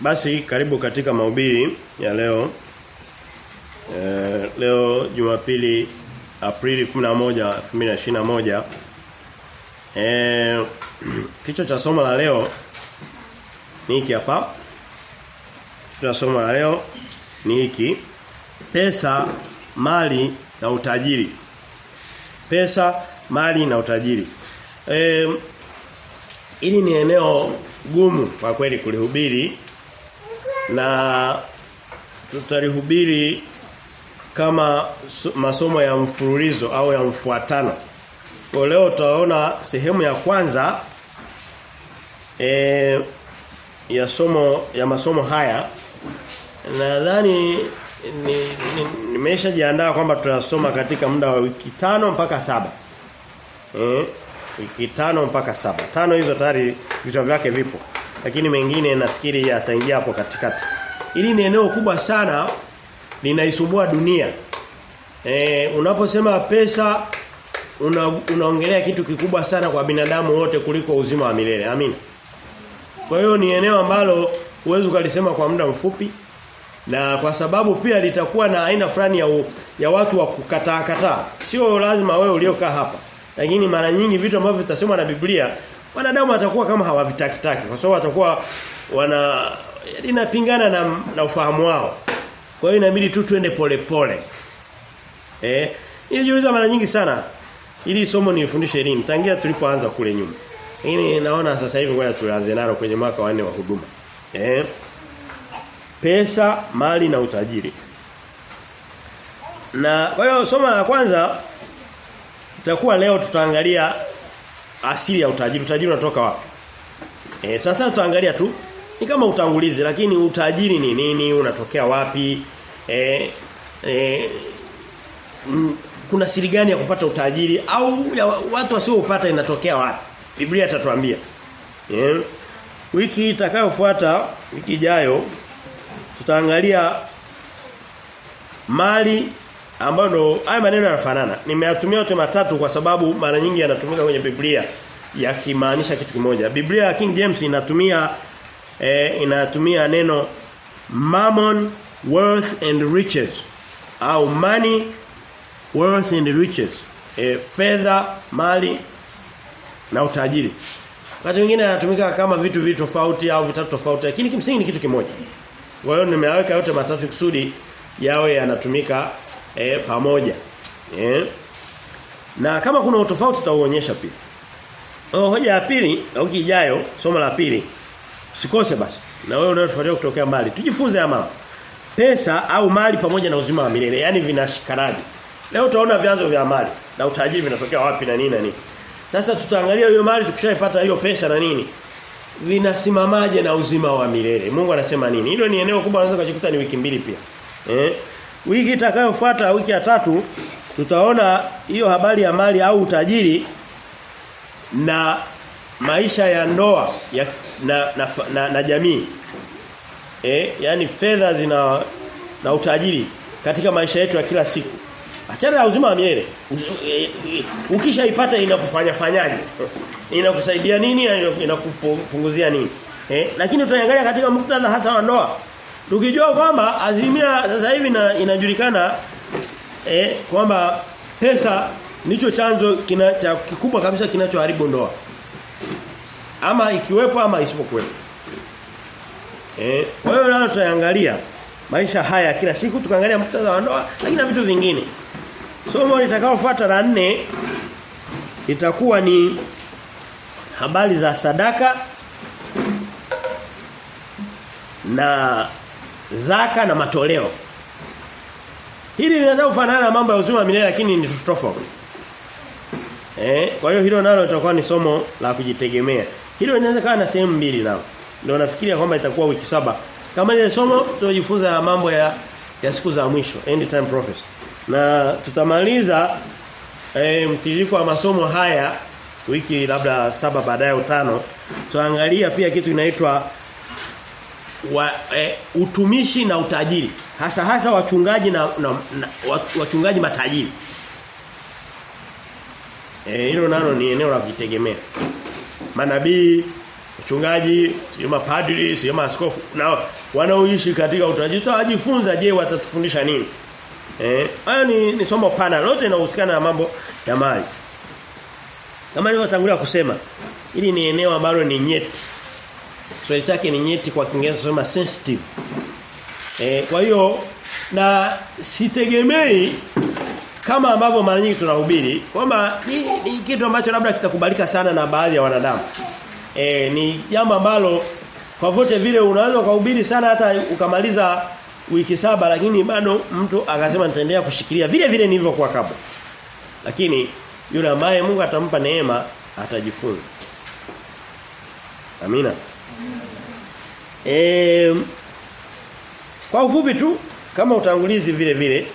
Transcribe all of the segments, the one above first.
Basi karibu katika mahubiri ya leo. E, leo Jumapili Aprili 11 2021. Eh kichwa cha somo la leo ni hiki hapa. Kichwa cha somo la leo ni hiki. Pesa, mali na utajiri. Pesa, mali na utajiri. Eh hili ni eneo gumu kwa kweli kulihubiri na tutalihubiri kama masomo ya mfululizo au ya mfuatano. Kwa leo tutaona sehemu ya kwanza e, ya somo ya masomo haya. Nadhani nimeshajiandaa ni, ni kwamba tutasoma katika muda wa wiki tano mpaka saba Eh, wiki tano mpaka saba. Tano hizo tayari vichwa vyake vipo. Lakini mengine nafikiri yataingia hapo katikati. Ili ni eneo kubwa sana linaisumbua dunia. E, unaposema pesa una, unaongelea kitu kikubwa sana kwa binadamu wote kuliko uzima wa milele. Amina. Kwa hiyo ni eneo ambalo huwezi ukalisema kwa muda mfupi na kwa sababu pia litakuwa na aina fulani ya, u, ya watu wa kukataa kataa. Sio lazima wewe uliokaa hapa. Lakini mara nyingi vitu ambavyo vitasemwa na Biblia wanadamu watakuwa kama hawavitakitaki kwa sababu watakuwa wana inapingana na, na ufahamu wao. Kwa hiyo inabidi tu tuende polepole. Eh, nilijiuliza mara nyingi sana ili somo nilifundishe elimu tangia tulipoanza kule nyuma. Lakini naona sasa hivi ngoja tuanze nalo kwenye mwaka wa 4 wa huduma. Eh? Pesa, mali na utajiri. Na kwa hiyo somo la kwanza itakuwa leo tutaangalia asili ya utajiri. Utajiri unatoka wapi? E, sasa tutaangalia tu ni kama utangulizi lakini utajiri ni nini, unatokea wapi? E, e, m, kuna siri gani ya kupata utajiri au ya watu wasioupata inatokea wapi? Biblia itatuambia. E, wiki itakayofuata, wiki ijayo tutaangalia mali ambayo haya maneno yanafanana. Nimeyatumia yote matatu kwa sababu mara nyingi yanatumika kwenye Biblia yakimaanisha kitu kimoja. Biblia ya King James inatumia eh, inatumia neno mammon, worth and riches au money, worth and riches. Eh, fedha, mali na utajiri. Wakati mwingine yanatumika kama vitu vitu tofauti au vitatu tofauti lakini kimsingi ni kitu kimoja. Kwa hiyo nimeweka yote matatu kusudi yawe yanatumika e, pamoja. E. Na kama kuna utofauti tutauonyesha pia. Oh, hoja ya pili, wiki ijayo, somo la pili. Usikose basi. Na wewe unayofuatia kutokea mbali. Tujifunze ya mama. Pesa au mali pamoja na uzima wa milele, yani vinashikanaje. Leo utaona vyanzo vya mali na utajiri vinatokea wapi na nini na nini. Sasa tutaangalia hiyo mali tukishaipata hiyo pesa na nini. Vinasimamaje na uzima wa milele? Mungu anasema nini? Hilo ni eneo kubwa unaweza kujikuta ni wiki mbili pia. Eh? Wiki itakayofuata wiki ya tatu tutaona hiyo habari ya mali au utajiri na maisha ya ndoa ya, na, na, na, na jamii. Eh, yani fedha zina na utajiri katika maisha yetu ya kila siku. Achana na uzima wa miele. Ukishaipata inakufanya fanyaje? Inakusaidia nini? Inakupunguzia nini? Eh, lakini tutaangalia katika muktadha hasa wa ndoa. Tukijua kwamba azimia sasa hivi na inajulikana eh kwamba pesa ndicho chanzo kina, cha kikubwa kabisa kinachoharibu ndoa. Ama ikiwepo ama isipokuwepo. Eh, kwa hiyo nalo tutaangalia maisha haya kila siku tukaangalia muktadha wa ndoa lakini na vitu vingine. Somo litakaofuata la nne itakuwa ni habari za sadaka na zaka na matoleo. Hili linaweza kufanana na mambo ya uzima milele lakini ni tofauti. Eh, kwa hiyo hilo nalo litakuwa ni somo la kujitegemea. Hilo linaweza kuwa na sehemu mbili nao. Ndio nafikiria kwamba itakuwa wiki saba. Kama ile somo tutajifunza mambo ya ya siku za mwisho, end time prophecy. Na tutamaliza eh, mtiririko wa masomo haya wiki labda saba baadaye au tano. Tuangalia pia kitu inaitwa wa, e, utumishi na utajiri hasa hasa wachungaji na, na, na wachungaji matajiri eh hilo nalo ni eneo la kujitegemea manabii Wachungaji, sio mapadri, sio maaskofu na wanaoishi katika utajiri tutajifunza je watatufundisha nini? Eh, hayo ni, ni somo pana lote linahusikana na mambo ya mali. Kama nilivyotangulia kusema, hili ni eneo ambalo ni nyeti. Swali chake ni nyeti kwa Kiingereza sema sensitive. E, kwa hiyo na sitegemei kama ambavyo mara nyingi tunahubiri kwamba ni, ni kitu ambacho labda kitakubalika sana na baadhi ya wanadamu. E, ni jambo ambalo kwa vote vile unaweza kuhubiri sana hata ukamaliza wiki saba lakini bado mtu akasema nitaendelea kushikilia vile vile nilivyokuwa kabla. Lakini yule ambaye Mungu atampa neema atajifunza. Amina. E, kwa ufupi tu kama utangulizi vile vile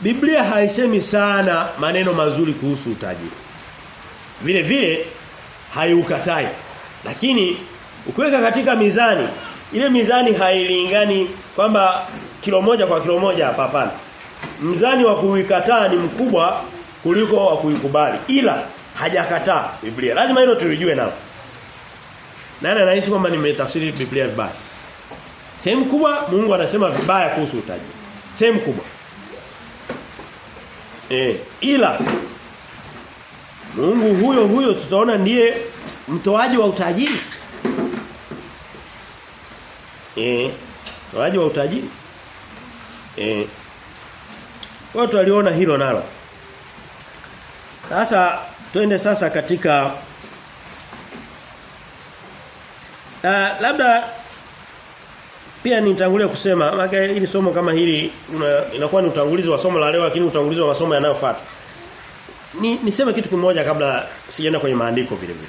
Biblia haisemi sana maneno mazuri kuhusu utajiri. Vile vile haiukatai. Lakini ukiweka katika mizani, ile mizani hailingani kwamba kilo moja kwa kilo moja hapa hapana. Mzani wa kuikataa ni mkubwa kuliko wa kuikubali. Ila hajakataa Biblia. Lazima hilo tulijue nao. Nani anahisi kwamba nimetafsiri Biblia vibaya? Sehemu kubwa Mungu anasema vibaya kuhusu utajiri. Sehemu kubwa. E, ila Mungu huyo huyo tutaona ndiye mtoaji wa utajiri. Eh, mtoaji wa utajiri. Eh. Watu waliona hilo nalo. Sasa twende sasa katika uh, labda pia nitangulia kusema maana hili somo kama hili una, inakuwa ni utangulizi wa somo la leo lakini utangulizi wa masomo yanayofuata. Ni niseme kitu kimoja kabla sijaenda kwenye maandiko vile vile.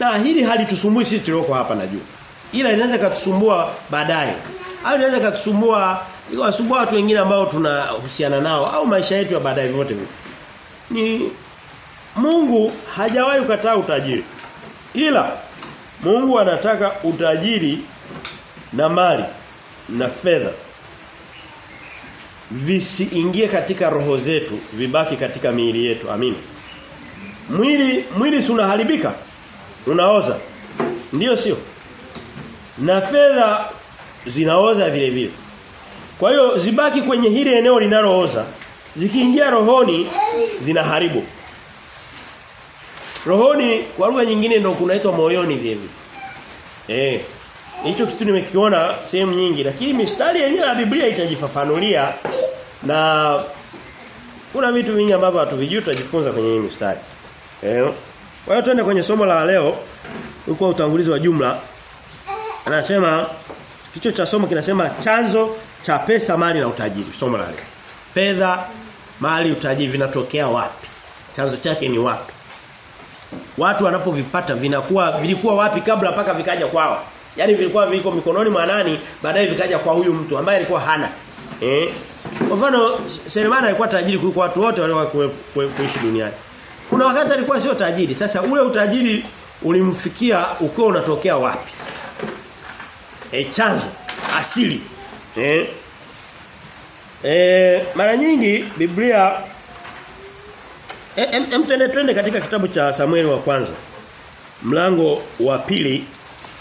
Na hili halitusumbui sisi tulioko hapa na juu. Ila inaweza kutusumbua baadaye. Au inaweza kutusumbua ikawasumbua watu wengine ambao tunahusiana nao au maisha yetu ya baadaye vyote vile. Ni Mungu hajawahi kukataa utajiri. Ila Mungu anataka utajiri na mali na fedha visiingie katika roho zetu vibaki katika miili yetu. Amina. mwili mwili si unaharibika? Unaoza? Ndiyo sio? Na fedha zinaoza vile vile. Kwa hiyo zibaki kwenye hili eneo linalooza zikiingia rohoni zinaharibu rohoni kwa lugha nyingine ndio kunaitwa moyoni vile eh Hicho kitu nimekiona sehemu nyingi lakini mistari yenyewe ya Biblia itajifafanulia na kuna vitu vingi ambavyo hatuvijui tutajifunza kwenye hii mistari. Eh. Kwa hiyo twende kwenye somo la leo ulikuwa utangulizi wa jumla. Anasema kichwa cha somo kinasema chanzo cha pesa, mali na utajiri. Somo la leo. Fedha, mali, utajiri vinatokea wapi? Chanzo chake ni wapi? Watu wanapovipata vinakuwa vilikuwa wapi kabla paka vikaja kwao? Yaani vilikuwa viko mikononi mwa nani baadaye vikaja kwa huyu mtu ambaye alikuwa hana. Eh? Kwa mfano Selemani alikuwa tajiri kuliko watu wote waliokuwa kuishi duniani. Kuna wakati alikuwa sio tajiri. Sasa ule utajiri ulimfikia ukiwa unatokea wapi? E, chanzo asili. Eh? E, mara nyingi Biblia em em, em twende twende katika kitabu cha Samueli wa kwanza. Mlango wa pili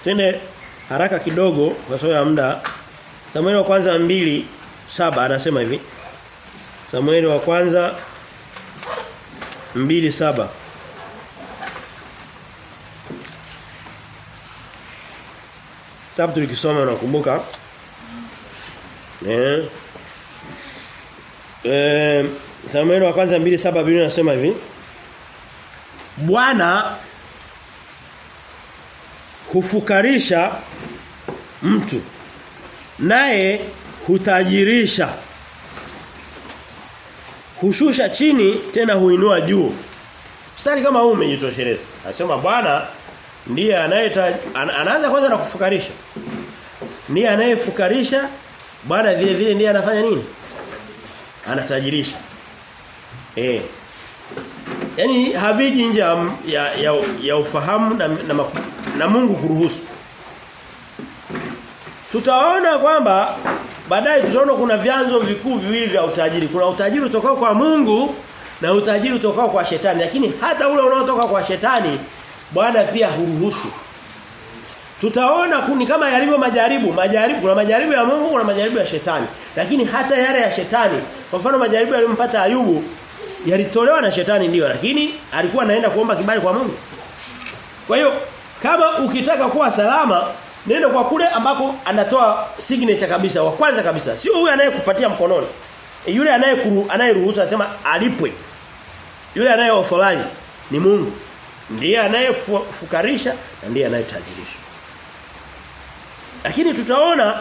Twende haraka kidogo kwa sababu ya muda. Samueli wa kwanza mbili saba anasema hivi. Samueli wa kwanza mbili saba Tabu tulikisoma nakumbuka. Eh. Eh Samueli wa kwanza mbili saba Biblia inasema hivi. Bwana hufukarisha mtu naye hutajirisha. Hushusha chini tena huinua juu. Mstari kama huu umejitosheleza. Anasema bwana ndiye anayeta an, anaanza kwanza na kufukarisha. Ndiye anayefukarisha bwana vile vile ndiye anafanya nini? Anatajirisha eh Yaani haviji nje ya, ya, ya, ufahamu na, na, na Mungu kuruhusu. Tutaona kwamba baadaye tutaona kuna vyanzo vikuu viwili vya utajiri. Kuna utajiri utokao kwa Mungu na utajiri utokao kwa shetani. Lakini hata ule unaotoka kwa shetani Bwana pia huruhusu. Tutaona kuni kama yalivyo majaribu, majaribu kuna majaribu ya Mungu kuna majaribu ya shetani. Lakini hata yale ya shetani, kwa mfano majaribu yaliyompata Ayubu yalitolewa na shetani ndiyo, lakini alikuwa anaenda kuomba kibali kwa Mungu. Kwa hiyo kama ukitaka kuwa salama nenda kwa kule ambako anatoa signature kabisa wa kwanza kabisa. Sio huyu anayekupatia mkononi. E, yule anayeruhusu anasema alipwe. Yule anayeofolaji ni Mungu. Ndiye anayefukarisha na ndiye anayetajirisha. Lakini tutaona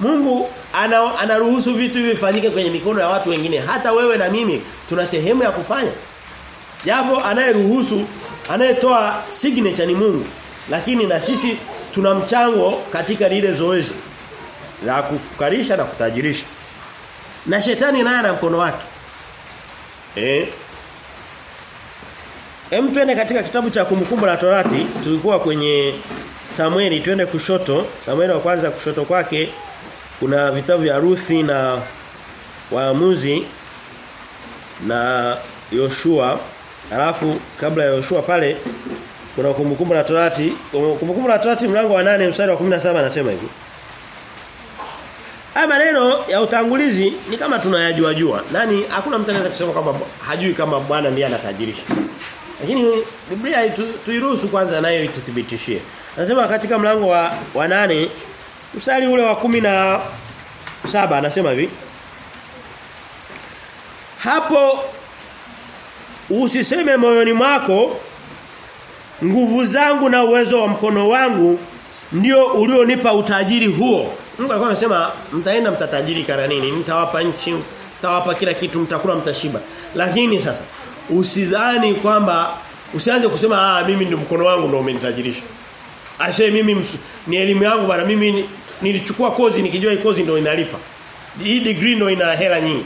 Mungu ana, anaruhusu vitu vifanyike kwenye mikono ya watu wengine. Hata wewe na mimi tuna sehemu ya kufanya. Japo anayeruhusu, anayetoa signature ni Mungu. Lakini na sisi tuna mchango katika lile zoezi la kufukarisha na kutajirisha. Na shetani naye ana mkono wake. Eh? Hem twende katika kitabu cha kumbukumbu la Torati, tulikuwa kwenye Samueli twende kushoto, Samueli wa kwanza kushoto kwake kuna vitabu vya Ruthi na Waamuzi na Yoshua. Alafu kabla ya Yoshua pale kuna kumbukumbu la Torati, kumbukumbu la Torati mlango wa 8 mstari wa 17 anasema hivi. Haya maneno ya utangulizi ni kama tunayajua jua. Nani hakuna mtu anaweza kusema kwamba hajui kama Bwana ndiye anatajirisha. Lakini Biblia tu, tuiruhusu kwanza nayo ituthibitishie. Anasema katika mlango wa, wa nane mstari ule wa kumi na saba anasema hivi. Hapo usiseme moyoni mwako nguvu zangu na uwezo wa mkono wangu ndio ulionipa utajiri huo. Mungu alikuwa anasema mtaenda mtatajiri kana nini? Mtawapa nchi, mtawapa kila kitu, mtakula mtashiba. Lakini sasa usidhani kwamba usianze kusema ah mimi ndio mkono wangu ndio umenitajirisha. Ashe mimi ni elimu yangu bana mimi ni, nilichukua kozi nikijua hii kozi ndio inalipa. Hii degree ndio ina hela nyingi.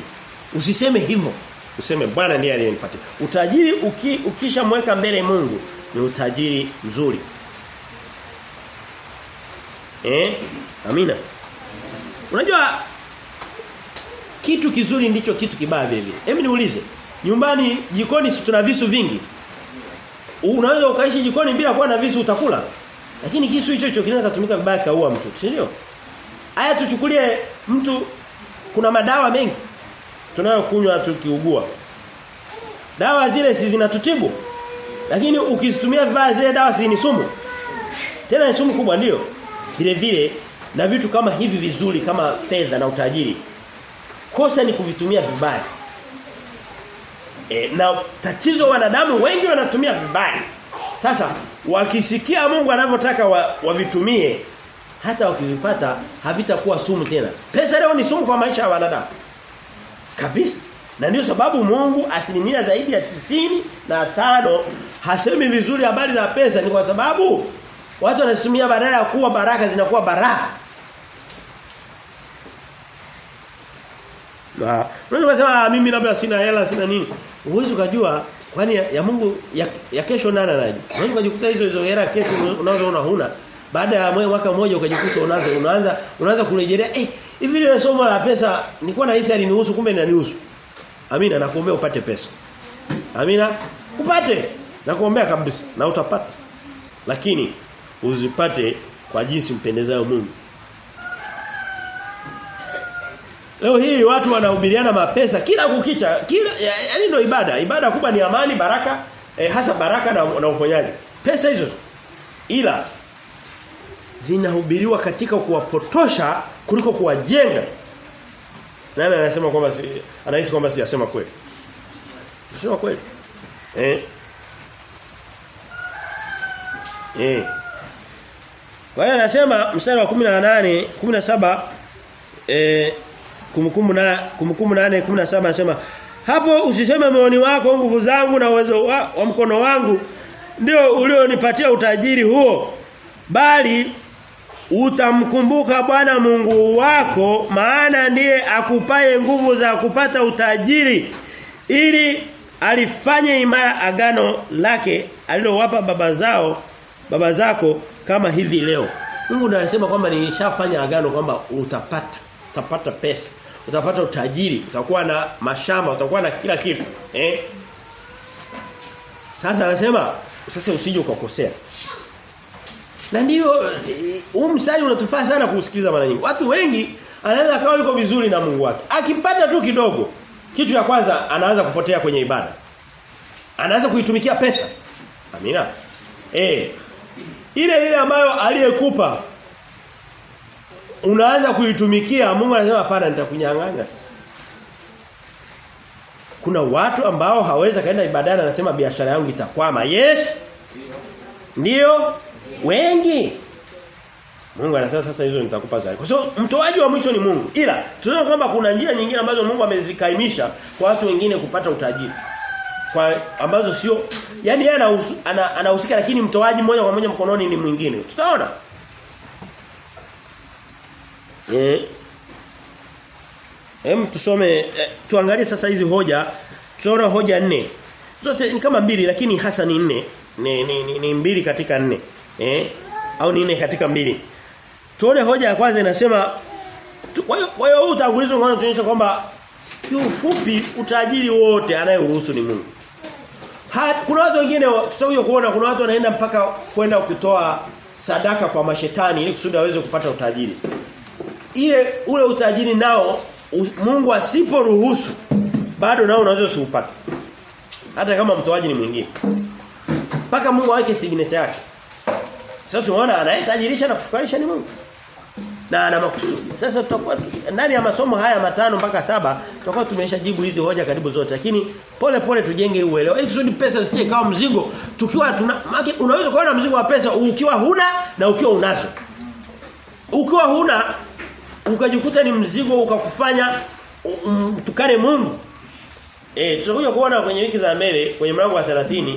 Usiseme hivyo. Useme Bwana ndiye aliyenipatia. Utajiri uki, ukishamweka mbele Mungu ni utajiri mzuri. Eh? Amina. Unajua kitu kizuri ndicho kitu kibaya vile. Hebu niulize. Nyumbani jikoni si tuna visu vingi. Unaweza ukaishi jikoni bila kuwa na visu utakula. Lakini kisu hicho hicho kinaweza kutumika vibaya kaua mtu, si ndio? Haya tuchukulie mtu kuna madawa mengi tunayokunywa tukiugua. Dawa zile si zinatutibu. Lakini ukizitumia vibaya zile dawa si ni sumu. Tena ni sumu kubwa ndio. Vile vile na vitu kama hivi vizuri kama fedha na utajiri. Kosa ni kuvitumia vibaya. E, na tatizo wanadamu wengi wanatumia vibaya. Sasa wakisikia Mungu anavyotaka wavitumie wa hata wakivipata havitakuwa sumu tena. Pesa leo ni sumu kwa maisha ya wanadamu. Kabisa. Na ndio sababu Mungu asilimia zaidi ya tisini na tano hasemi vizuri habari za pesa ni kwa sababu watu wanazitumia badala ya kuwa baraka zinakuwa baraka. Na unaweza kusema mimi labda sina hela sina nini. Uwezo kujua kwani ya, ya Mungu ya, ya kesho nani anajua. Unaweza kujikuta hizo hizo hela kesho unazoona huna. Baada ya mwaka mmoja ukajikuta unaanza unaanza unaanza kurejelea eh hivi ile somo la pesa nilikuwa na hisi alinihusu kumbe inanihusu. Amina nakuombea upate pesa. Amina upate nakuombea kabisa na utapata. Lakini uzipate kwa jinsi mpendezayo Mungu. Leo hii watu wanahubiriana mapesa kila kukicha, kila yaani ndio ibada. Ibada kubwa ni amani, baraka, eh, hasa baraka na, na uponyaji. Pesa hizo ila zinahubiriwa katika kuwapotosha kuliko kuwajenga. Nani anasema kwamba si, anahisi kwamba siyasema kweli? Sema kweli. Eh. Eh. Kwa hiyo anasema mstari wa 18, 17 eh kumbukumbu na kumbukumbu 8 17 anasema hapo usiseme moyoni wako nguvu zangu na uwezo wa, wa mkono wangu ndio ulionipatia utajiri huo bali utamkumbuka Bwana Mungu wako maana ndiye akupaye nguvu za kupata utajiri ili alifanye imara agano lake alilowapa baba zao baba zako kama hivi leo. Mungu anasema kwamba nilishafanya agano kwamba utapata utapata pesa utapata utajiri utakuwa na mashamba utakuwa na kila kitu eh sasa anasema sasa usije ukakosea Na ndio huu mstari unatufaa sana kusikiliza mara nyingi. Watu wengi anaweza akawa yuko vizuri na Mungu wake. Akipata tu kidogo, kitu ya kwanza anaanza kupotea kwenye ibada. Anaanza kuitumikia pesa. Amina. Eh. Ile ile ambayo aliyekupa unaanza kuitumikia Mungu anasema hapana nitakunyang'anya Kuna watu ambao hawezi kaenda ibadani anasema biashara yangu itakwama. Yes. Ndio wengi. Mungu anasema sasa hizo nitakupa zaidi. Kwa sababu so, mtoaji wa mwisho ni Mungu. Ila tunaona kwamba kuna njia nyingine ambazo Mungu amezikaimisha kwa watu wengine kupata utajiri. Kwa ambazo sio yani yeye anahusika ana, lakini mtoaji moja kwa moja mkononi ni mwingine. Tutaona. Eh. Hem tusome eh, tuangalie sasa hizi hoja. Tunaona hoja nne. Zote ni kama mbili lakini hasa ni nne. Ni, ni, ni, ni mbili katika nne. Eh? Au ni nne katika mbili. Tuone hoja ya kwanza inasema kwa hiyo huu utangulizo unaona tunaonyesha kwamba kiufupi utajiri wote anayeruhusu ni Mungu. Ha, kuna watu wengine tutakuja kuona kuna watu wanaenda mpaka kwenda kutoa sadaka kwa mashetani ili kusudi aweze kupata utajiri. Ile ule utajiri nao Mungu asiporuhusu bado nao unaweza usiupate. Hata kama mtoaji ni mwingine. Paka Mungu aweke signature yake. Sasa tunaona anayetajirisha na kufukarisha ni Mungu. Na ana makusudi. Sasa tutakuwa ndani ya masomo haya matano mpaka saba tutakuwa tumeshajibu hizi hoja karibu zote. Lakini pole pole tujenge uelewa. Ili kusudi pesa zisije kama mzigo. Tukiwa tuna unaweza kuwa na mzigo wa pesa ukiwa huna na ukiwa unazo. Ukiwa huna ukajikuta ni mzigo ukakufanya tukane Mungu. Eh tutakuja kuona kwenye wiki za mbele kwenye mlango wa 30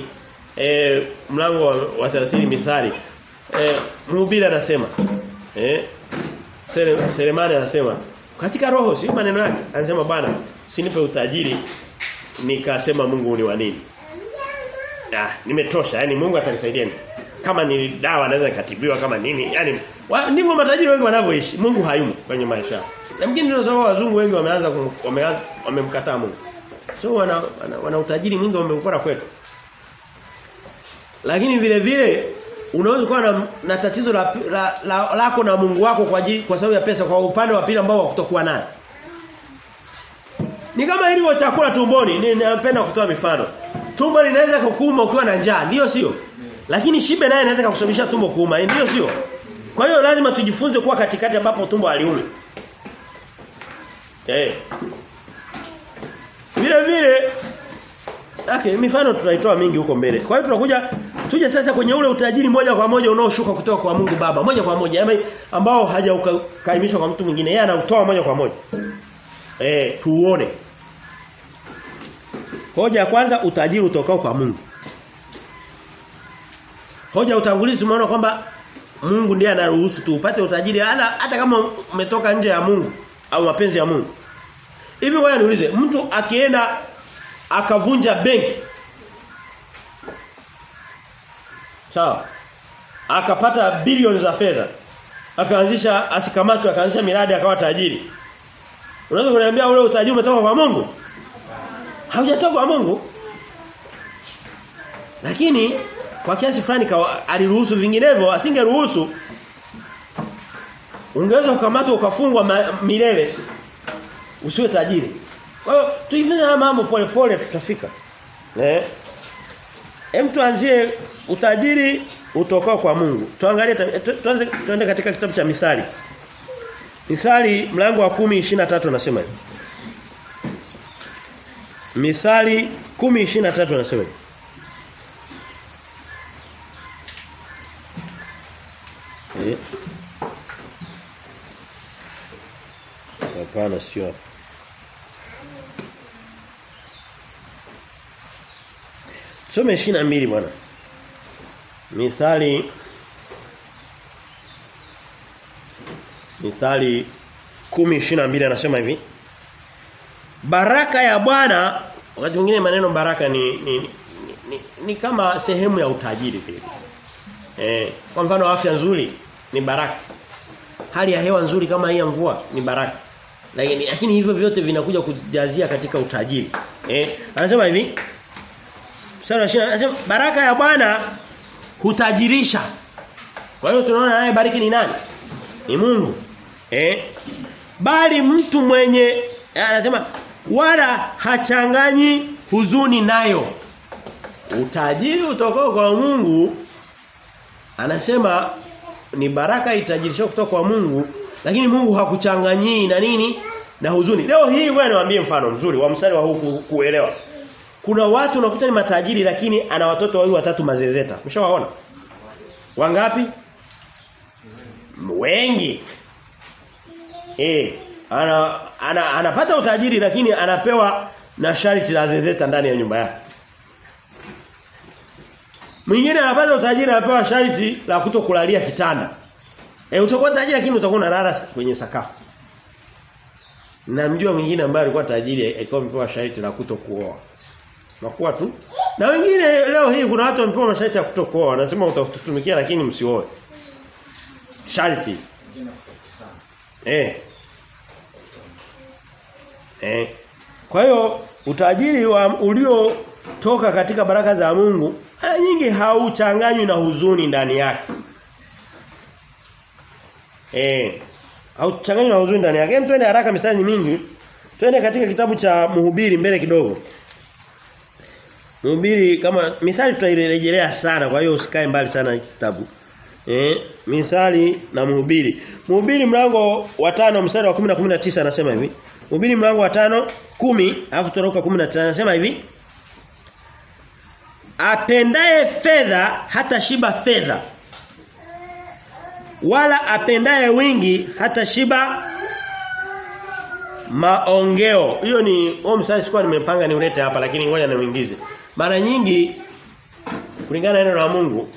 eh mlango wa 30 mithali. Eh mhubiri anasema eh Selemani anasema katika roho si maneno yake anasema bwana sinipe utajiri nikasema Mungu ni wa nini ah nimetosha yani Mungu atanisaidia kama ni dawa naweza nikatibiwa kama nini yani ndivyo matajiri wengi wanavyoishi Mungu hayumo kwenye maisha na mgeni ndio sababu wazungu wengi wameanza wamemkataa Mungu so wana, wana, wana utajiri mwingi wameupora kwetu lakini vile vile unaweza kuwa na, na tatizo la, la, la, lako na Mungu wako kwa ajili kwa sababu ya pesa kwa upande wa pili ambao kutokuwa nayo. Ni kama ilivyo chakula tumboni, ninapenda kutoa mifano. Tumbo linaweza kukuuma ukiwa na njaa, ndio sio? Lakini shibe naye inaweza kukusababisha tumbo kuuma, ndio sio? Kwa hiyo lazima tujifunze kuwa katikati ambapo tumbo haliumi. Eh. Vile vile Okay, mifano tutaitoa mingi huko mbele. Kwa hiyo tunakuja tuje sasa kwenye ule utajiri moja kwa moja unaoshuka kutoka kwa Mungu Baba, moja kwa moja, yaani ambao hajakaimishwa kwa mtu mwingine, yeye anautoa moja kwa moja. Eh, tuone. Hoja ya kwanza utajiri utokao kwa Mungu. Hoja utangulizi tumeona kwamba Mungu ndiye anaruhusu tu upate utajiri hata hata kama umetoka nje ya Mungu au mapenzi ya Mungu. Hivi wewe niulize, mtu akienda akavunja benki sawa akapata bilioni za fedha akaanzisha asikamatwe akaanzisha miradi akawa tajiri unaweza kuniambia ule utajiri umetoka kwa Mungu haujatoka kwa Mungu lakini kwa kiasi fulani aliruhusu vinginevyo asingeruhusu ungeweza kukamatwa ukafungwa milele usiwe tajiri kwa hiyo tujifunze haya mambo pole pole tutafika. Eh? Hem tuanzie utajiri utokao kwa Mungu. Tuangalie tuanze tuende katika kitabu cha Mithali. Mithali mlango wa 10:23 nasema hivi. Mithali 10:23 nasema hivi. Eh? Hapana sio hapo. Some 22 bwana. Mithali Mithali 10:22 anasema hivi. Baraka ya Bwana wakati mwingine maneno baraka ni ni, ni, ni ni kama sehemu ya utajiri vile. Eh, kwa mfano afya nzuri ni baraka. Hali ya hewa nzuri kama hii ya mvua ni baraka. Lakini lakini hivyo vyote vinakuja kujazia katika utajiri. Eh, anasema hivi Sura wa 20 anasema baraka ya Bwana hutajirisha. Kwa hiyo tunaona naye bariki ni nani? Ni Mungu. Eh? Bali mtu mwenye anasema wala hachanganyi huzuni nayo. Utajiri utokao kwa Mungu anasema ni baraka itajirisha kutoka kwa Mungu lakini Mungu hakuchanganyii na nini na huzuni. Leo hii wewe niwaambie mfano mzuri wa mstari wa huku kuelewa. Kuna watu unakuta ni matajiri lakini ana watoto wawili watatu mazezeta. Umeshawaona? Wangapi? Wengi. Eh, ana, ana anapata utajiri lakini anapewa na sharti la zezeta ndani ya nyumba yake. Mwingine anapata utajiri anapewa sharti la kutokulalia kitanda. Eh utakuwa tajiri lakini utakuwa unalala kwenye sakafu. Namjua mwingine ambaye alikuwa tajiri alikuwa amepewa sharti la kutokuoa. Nakuwa tu. Na wengine leo hii kuna watu wamepewa masharti ya kutokuoa, wanasema utatutumikia lakini msioe. Sharti. Eh. Eh. Kwa hiyo utajiri wa ulio toka katika baraka za Mungu mara nyingi hauchanganywi na huzuni ndani yake. Eh. Hauchanganywi na huzuni ndani yake. Twende haraka mistari ni mingi. Twende katika kitabu cha Mhubiri mbele kidogo. Mhubiri kama mithali tutairejelea sana kwa hiyo usikae mbali sana kitabu. Eh, mithali na mhubiri. Mhubiri mlango wa 5 mstari wa 10 na 19 anasema hivi. Mhubiri mlango wa 5 10 alafu tunaruka 19 anasema hivi. Apendaye fedha hata shiba fedha. Wala apendaye wingi hata shiba maongeo. Hiyo ni huo mstari sikuwa nimepanga niulete hapa lakini ngoja niuingize. Mara nyingi kulingana na neno la Mungu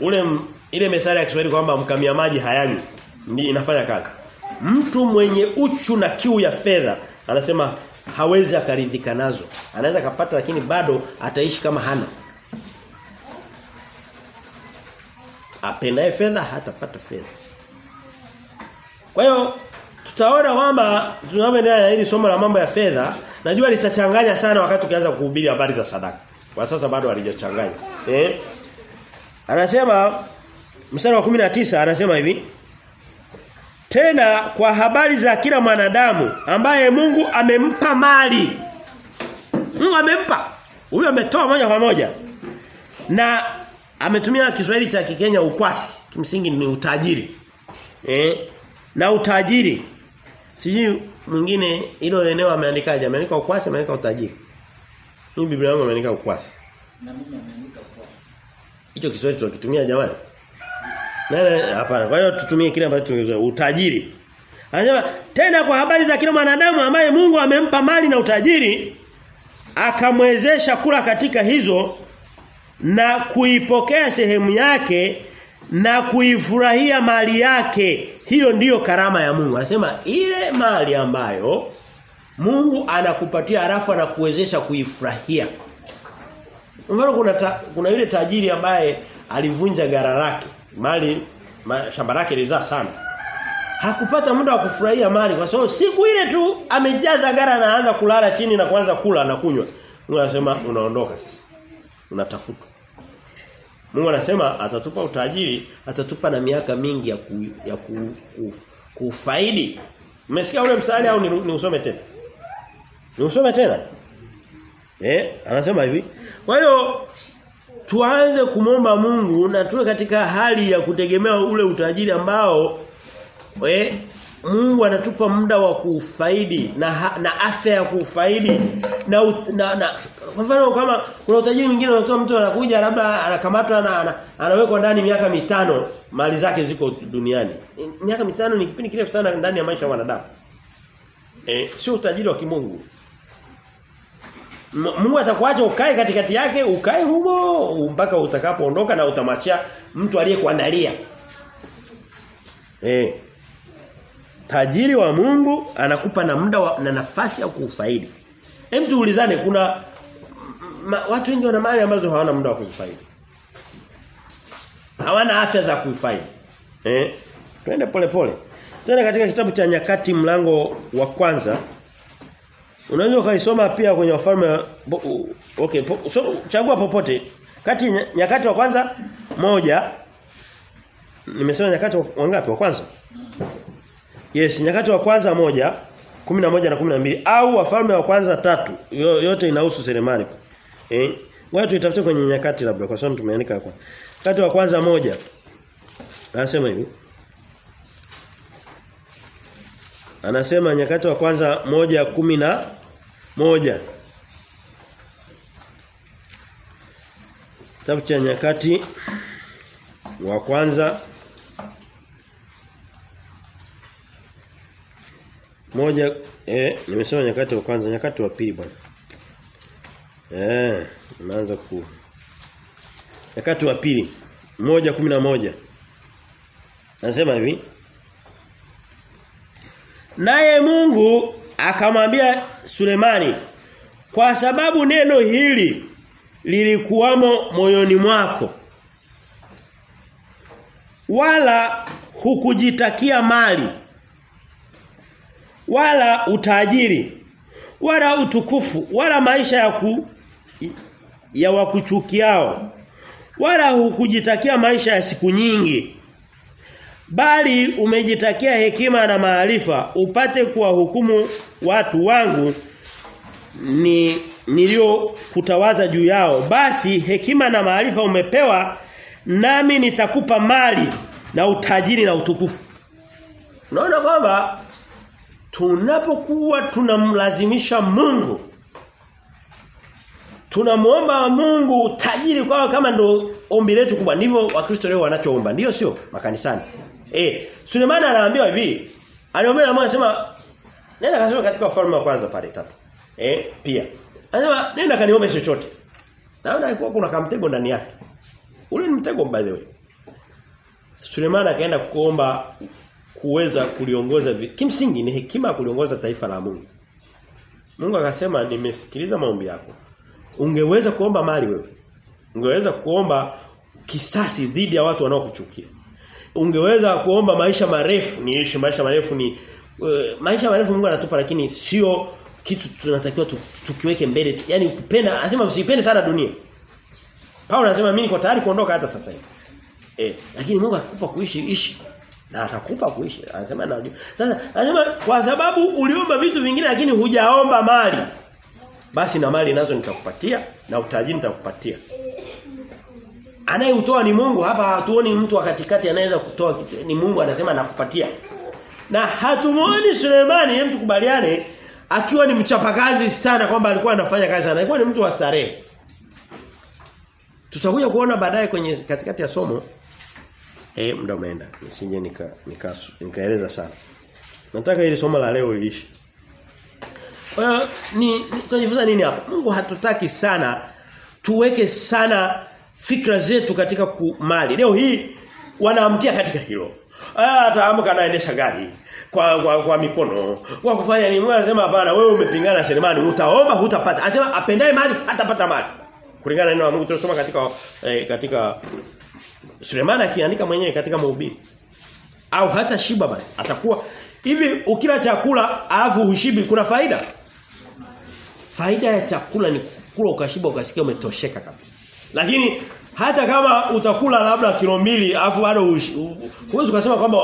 ule ile methali ya Kiswahili kwamba mkamia maji hayanywi ni inafanya kazi. Mtu mwenye uchu na kiu ya fedha anasema hawezi akaridhika nazo. Anaweza kapata lakini bado ataishi kama hana. Apendaye fedha hatapata fedha. Kwa hiyo tutaona kwamba tunaendelea na hili somo la mambo ya fedha, najua litachanganya sana wakati tukianza kuhubiri habari za sadaka. Kwa sasa bado halijachanganya. Eh? Anasema mstari wa 19 anasema hivi tena kwa habari za kila mwanadamu ambaye Mungu amempa mali. Mungu amempa. Huyo ametoa moja kwa moja. Na ametumia Kiswahili cha Kikenya ukwasi. Kimsingi ni utajiri. Eh? Na utajiri. Sijui mwingine hilo eneo ameandikaje? Ameandika ukwasi, ameandika utajiri. Hii Biblia yangu ameandika ukwasi. Na mimi ameandika ukwasi. Hicho Kiswahili tunakitumia jamani? Nana hapana. Kwa hiyo tutumie kile ambacho tunazoea utajiri. Anasema tena kwa habari za kila mwanadamu ambaye Mungu amempa mali na utajiri akamwezesha kula katika hizo na kuipokea sehemu yake na kuifurahia mali yake. Hiyo ndiyo karama ya Mungu. Anasema ile mali ambayo Mungu anakupatia alafu anakuwezesha kuifurahia. Mfano kuna ta, kuna yule tajiri ambaye alivunja gara lake, mali ma, shamba lake lizaa sana. Hakupata muda wa kufurahia mali kwa sababu siku ile tu amejaza gara na anaanza kulala chini na kuanza kula na kunywa. Mungu anasema unaondoka sasa. Unatafuta. Mungu anasema atatupa utajiri, atatupa na miaka mingi ya ku, ya ku, ku, kufaidi. Umesikia ule mstari au ni, ni usome tena? Ni usome tena? Eh, anasema hivi. Kwa hiyo tuanze kumomba Mungu na tuwe katika hali ya kutegemea ule utajiri ambao eh Mungu anatupa muda wa kufaidi na na afya ya kufaidi na na, na kwa mfano kama kuna utajiri mwingine unakuta mtu anakuja labda anakamatwa na ana, anawekwa ndani miaka mitano mali zake ziko duniani. Miaka mitano ni kipindi kirefu sana ndani ya maisha ya wanadamu. Eh sio utajiri wa kimungu. Mungu atakuacha ukae katikati yake, ukae humo mpaka utakapoondoka na utamachia mtu aliyekuandalia. Eh. Tajiri wa Mungu anakupa na muda wa, na nafasi ya kufaidi. Hem tuulizane kuna ma, watu wengi wana mali ambazo hawana muda wa kufaidi. Hawana afya za kufaidi. Eh? Twende pole pole. Twende katika kitabu cha nyakati mlango wa kwanza Unaweza ukaisoma pia kwenye wafalme okay po, so, chagua popote. Kati nyakati wa kwanza moja nimesema nyakati wa- wangapi wa kwanza? Yes, nyakati wa kwanza moja 11 na 12 au wafalme wa kwanza tatu yote inahusu Selemani. Eh? Ngoja tuitafute kwenye nyakati labda kwa sababu tumeandika hapa. Nyakati wa kwanza moja. Anasema hivi. Anasema nyakati wa kwanza moja kumi na moja. Kitabu nyakati wa kwanza moja eh nimesema nyakati wa kwanza nyakati wa pili bwana. Eh, naanza ku Nyakati wa pili moja kumi na moja Nasema hivi Naye Mungu akamwambia Sulemani kwa sababu neno hili lilikuwamo moyoni mwako wala hukujitakia mali wala utajiri wala utukufu wala maisha ya ku, ya wakuchukiao wala hukujitakia maisha ya siku nyingi bali umejitakia hekima na maarifa upate kuwahukumu watu wangu ni nilio kutawaza juu yao. Basi hekima na maarifa umepewa nami nitakupa mali na utajiri na utukufu. Unaona kwamba tunapokuwa tunamlazimisha Mungu tunamuomba Mungu tajiri kwa kama ndo ombi letu kubwa ndivyo wakristo leo wanachoomba. Ndio sio? Makanisani. Eh Sulemani anaambiwa hivi? Aliomba na Mungu anasema nenda kasome katika ufalme wa kwanza pale tatu. Eh pia. Anasema nenda kaniombe chochote. Naona alikuwa kuna kamtego ndani yake. Ule ni mtego by the way. Sulemani akaenda kuomba kuweza kuliongoza kimsingi ni hekima kuliongoza taifa la Mungu. Mungu akasema nimesikiliza maombi yako. Ungeweza kuomba mali wewe. Ungeweza kuomba kisasi dhidi ya watu wanaokuchukia. Ungeweza kuomba maisha marefu. Niishi maisha marefu ni uh, maisha marefu Mungu anatupa lakini sio kitu tunatakiwa tukiweke mbele Yaani ukipenda, anasema usipende sana dunia. Paulo anasema mimi niko tayari kuondoka hata sasa hivi. Eh lakini Mungu akikupa kuishi ishi na atakupa kuishi. Anasema najua sasa anasema kwa sababu uliomba vitu vingine lakini hujaomba mali basi na mali nazo nitakupatia na utajiri nitakupatia. Anayeutoa ni Mungu. Hapa hatuoni mtu wa katikati anaweza kutoa kitu. Ni Mungu anasema nakupatia. Na hatumuoni Sulemani hem tukubaliane akiwa ni mchapakazi sana kwamba alikuwa anafanya kazi sana. Alikuwa ni mtu wa starehe. Tutakuja kuona baadaye kwenye katikati ya somo eh muda umeenda nisije nika nikaeleza nika sana Nataka ili somo la leo liishi Kwa ni tunajifunza nini hapa? Mungu hatutaki sana tuweke sana fikra zetu katika kumali. Leo hii wanaamkia katika hilo. Ah ataamka anaendesha gari kwa, kwa kwa mikono. Kwa kufanya ni Mungu anasema hapana wewe umepingana na Selemani utaomba hutapata. Anasema apendaye mali hatapata mali. Kulingana na neno la Mungu tunasoma katika eh, katika Sulemani akiandika mwenyewe katika mahubiri. Au hata shiba basi atakuwa hivi ukila chakula alafu ushibi kuna faida? Faida ya chakula ni kula ukashiba ukasikia umetosheka kabisa. Lakini hata kama utakula labda kilo mbili alafu bado huwezi ukasema kwamba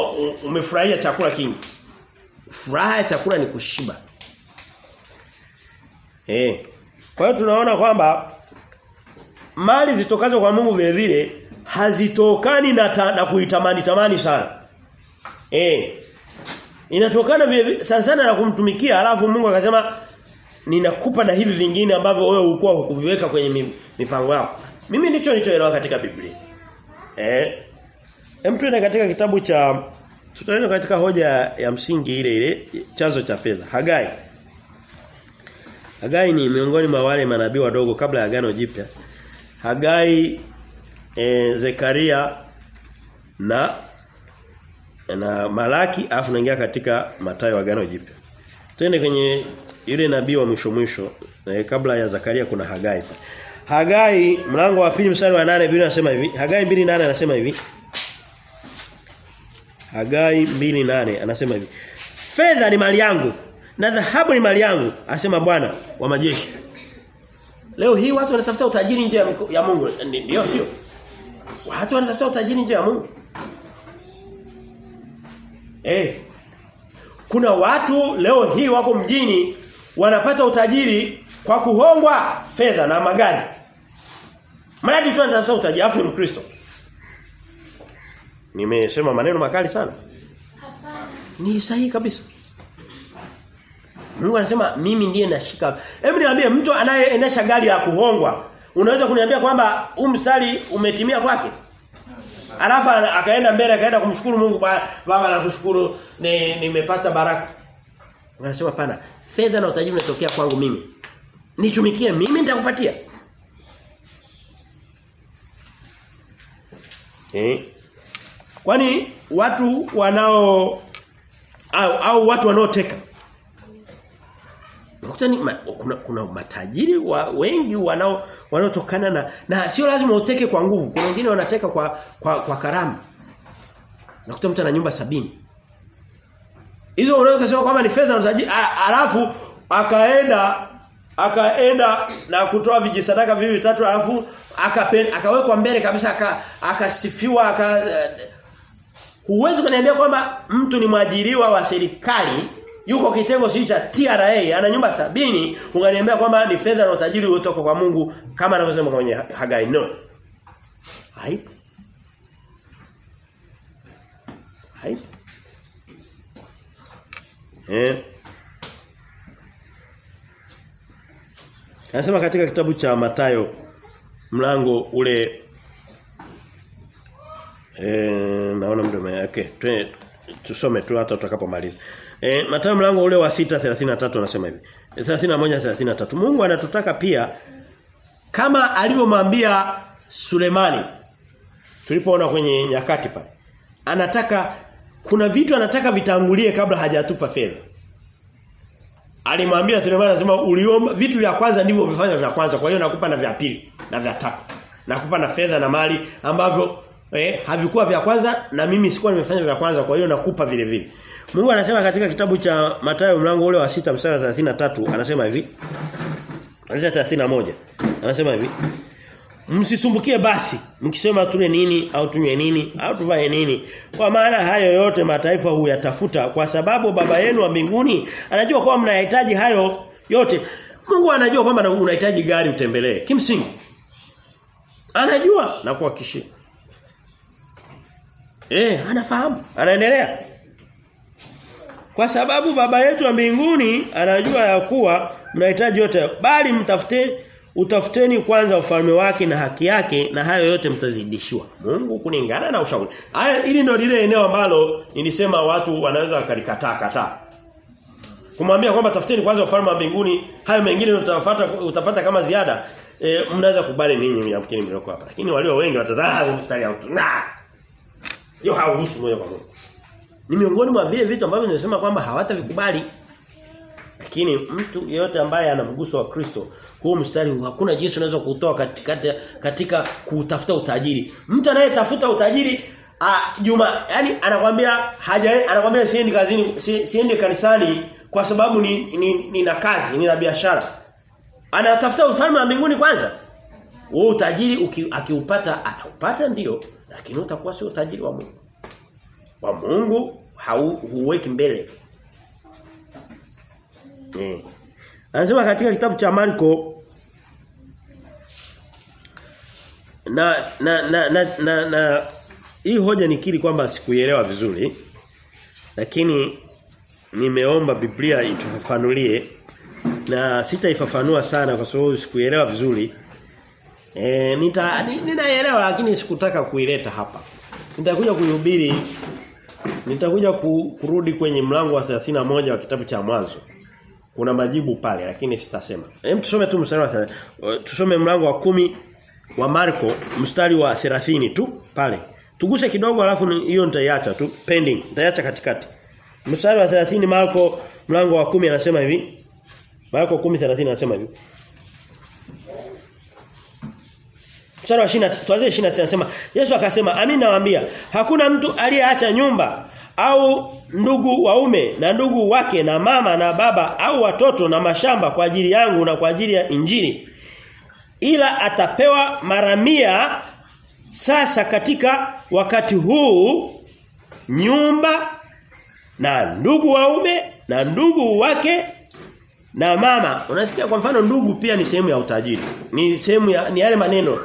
umefurahia chakula kingi. Furaha ya chakula ni kushiba. Eh. Kwa hiyo tunaona kwamba mali zitokazo kwa Mungu vile vile hazitokani na, ta, na kuitamani tamani sana. Eh. Inatokana vile sana sana na kumtumikia alafu Mungu akasema ninakupa na hivi vingine ambavyo wewe ulikuwa hukuviweka kwenye mi- mipango yako. Mimi ndicho nilichoelewa katika Biblia. Eh. Hem tuende katika kitabu cha tutaenda katika hoja ya msingi ile ile chanzo cha fedha. Hagai. Hagai ni miongoni mwa wale manabii wadogo kabla ya agano jipya. Hagai e, Zekaria na na Malaki afu naingia katika Mathayo agano jipya. Twende kwenye yule nabii wa mwisho mwisho e, kabla ya Zakaria kuna Hagai. Hagai mlango wa pili mstari wa 8 Biblia inasema hivi. Hagai 2:8 anasema hivi. Hagai 2:8 anasema hivi. Fedha ni mali yangu na dhahabu ni mali yangu asema Bwana wa majeshi. Leo hii watu wanatafuta utajiri nje ya, Mungu ndio sio? Watu wanatafuta utajiri nje ya Mungu. Eh. Kuna watu leo hii wako mjini wanapata utajiri kwa kuhongwa fedha na magari. Mradi tu anatafuta utajiri afu ni Mkristo. Nimesema maneno makali sana. Ni sahihi kabisa. Mungu anasema mimi ndiye nashika. Hebu niambie mtu anayeendesha gari ya kuhongwa, unaweza kuniambia kwamba huu mstari umetimia kwake? Alafu akaenda mbele akaenda kumshukuru Mungu baba nakushukuru nimepata ni baraka. Anasema pana, fedha na utajiri unatokea kwangu mimi. Nichumikie mimi nitakupatia. Eh? Kwani watu wanao au, au watu wanaoteka Unakuta ni kuna, kuna matajiri wa, wengi wanao wanaotokana na na sio lazima uteke kwa nguvu. Kuna wengine wanateka kwa kwa, kwa karama. Unakuta mtu ana nyumba sabini Hizo unaweza kusema kwamba ni fedha utajiri alafu akaenda akaenda na kutoa vijisadaka vivi vitatu alafu akawekwa mbele kabisa akasifiwa aka, aka huwezi kuniambia kwamba mtu ni mwajiriwa wa serikali yuko kitengo si cha TRA ana nyumba sabini unganiambia kwamba ni fedha na utajiri uliotoka kwa Mungu kama anavyosema kwenye Hagai no. Haipo. Haipo. Eh. Anasema katika kitabu cha Matayo mlango ule eh naona mdomo yake. okay tusome tu hata tutakapomaliza E, Mathayo mlango ule wa 6:33 anasema hivi. 31:33. Mungu anatutaka pia kama alivyomwambia Sulemani tulipoona kwenye nyakati pale. Anataka kuna vitu anataka vitangulie kabla hajatupa fedha. Alimwambia Sulemani anasema uliomba vitu vya kwanza ndivyo vifanya vya kwanza kwa hiyo nakupa na vya pili na vya tatu. Nakupa na fedha na mali ambavyo eh, havikuwa vya kwanza na mimi sikuwa nimefanya vya kwanza kwa hiyo nakupa vile vile. Mungu anasema katika kitabu cha Mathayo mlango ule wa sita mstari wa 33 anasema hivi. Anasema 31. Anasema hivi. Msisumbukie basi mkisema tule nini au tunywe nini au tuvae nini kwa maana hayo yote mataifa huyatafuta kwa sababu baba yenu wa mbinguni anajua kwamba mnahitaji hayo yote Mungu anajua kwamba unahitaji gari utembelee kimsingi anajua na kuhakikishia eh anafahamu anaendelea kwa sababu baba yetu wa mbinguni anajua ya kuwa mnahitaji yote bali mtafute utafuteni kwanza ufalme wake na haki yake na hayo yote mtazidishiwa. Mungu kulingana na ushauri. Haya hili ndio lile eneo ambalo nilisema watu wanaweza wakalikataa kataa. Kumwambia kwamba tafuteni kwanza ufalme wa mbinguni, hayo mengine utafuta utapata kama ziada. E, mnaweza kubali ninyi yamkini mlioko hapa. Lakini walio wengi watadhaa mstari au. Hiyo hauhusu moja kwa moja. Ni miongoni mwa vile vitu ambavyo nimesema kwamba hawatavikubali. Lakini mtu yeyote ambaye ana mguso wa Kristo, huu mstari hakuna jinsi unaweza kutoa katika katika kutafuta utajiri. Mtu anayetafuta utajiri a, Juma, yani anakuambia haja anakuambia siendi kazini, si, siendi kanisani kwa sababu ni, ni, nina kazi, nina biashara. Anatafuta ufalme wa mbinguni kwanza. Wewe utajiri uki, akiupata ataupata ndio, lakini utakuwa sio utajiri wa Mungu. Wa Mungu hau, huweki mbele. Eh. Anasema katika kitabu cha Marko na na na na, na, na hii hoja nikiri kwamba sikuielewa vizuri lakini nimeomba Biblia itufafanulie na sitaifafanua sana kwa sababu sikuielewa vizuri. Eh nita ninaelewa lakini sikutaka kuileta hapa. Nitakuja kuihubiri nitakuja kurudi kwenye mlango wa 31 wa kitabu cha mwanzo. Kuna majibu pale lakini sitasema. Hem tusome tu mstari wa tusome mlango wa kumi wa Marko mstari wa 30 tu pale. Tuguse kidogo alafu hiyo nitaiacha tu pending. Nitaiacha katikati. Mstari wa 30 Marko mlango wa kumi anasema hivi. Marko 10:30 anasema hivi. Mstari wa 20 tuanze 29 anasema Yesu akasema amini nawaambia hakuna mtu aliyeacha nyumba au ndugu waume na ndugu wake na mama na baba au watoto na mashamba kwa ajili yangu na kwa ajili ya injili ila atapewa maramia sasa katika wakati huu nyumba na ndugu waume na ndugu wake na mama. Unasikia kwa mfano ndugu pia ni sehemu ya utajiri. Ni sehemu ya ni yale maneno.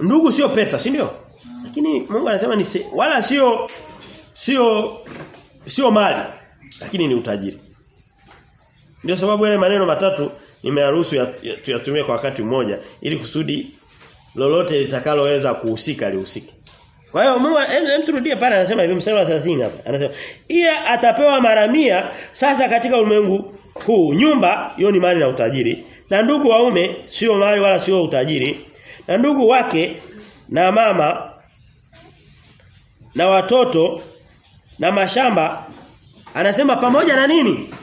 Ndugu sio pesa, si ndio? Lakini Mungu anasema ni wala sio sio sio mali, lakini ni utajiri. Ndio sababu yale maneno matatu nimeyaruhusu tuyatumie ya, kwa wakati mmoja ili kusudi lolote litakaloweza kuhusika lihusike. Kwa hiyo Mungu emturudie pale anasema hivi mstari wa 30 hapa. Anasema ila atapewa maramia sasa katika ulimwengu huu nyumba hiyo ni mali na utajiri na ndugu waume sio mali wala sio utajiri na ndugu wake na mama na watoto na mashamba anasema pamoja na nini?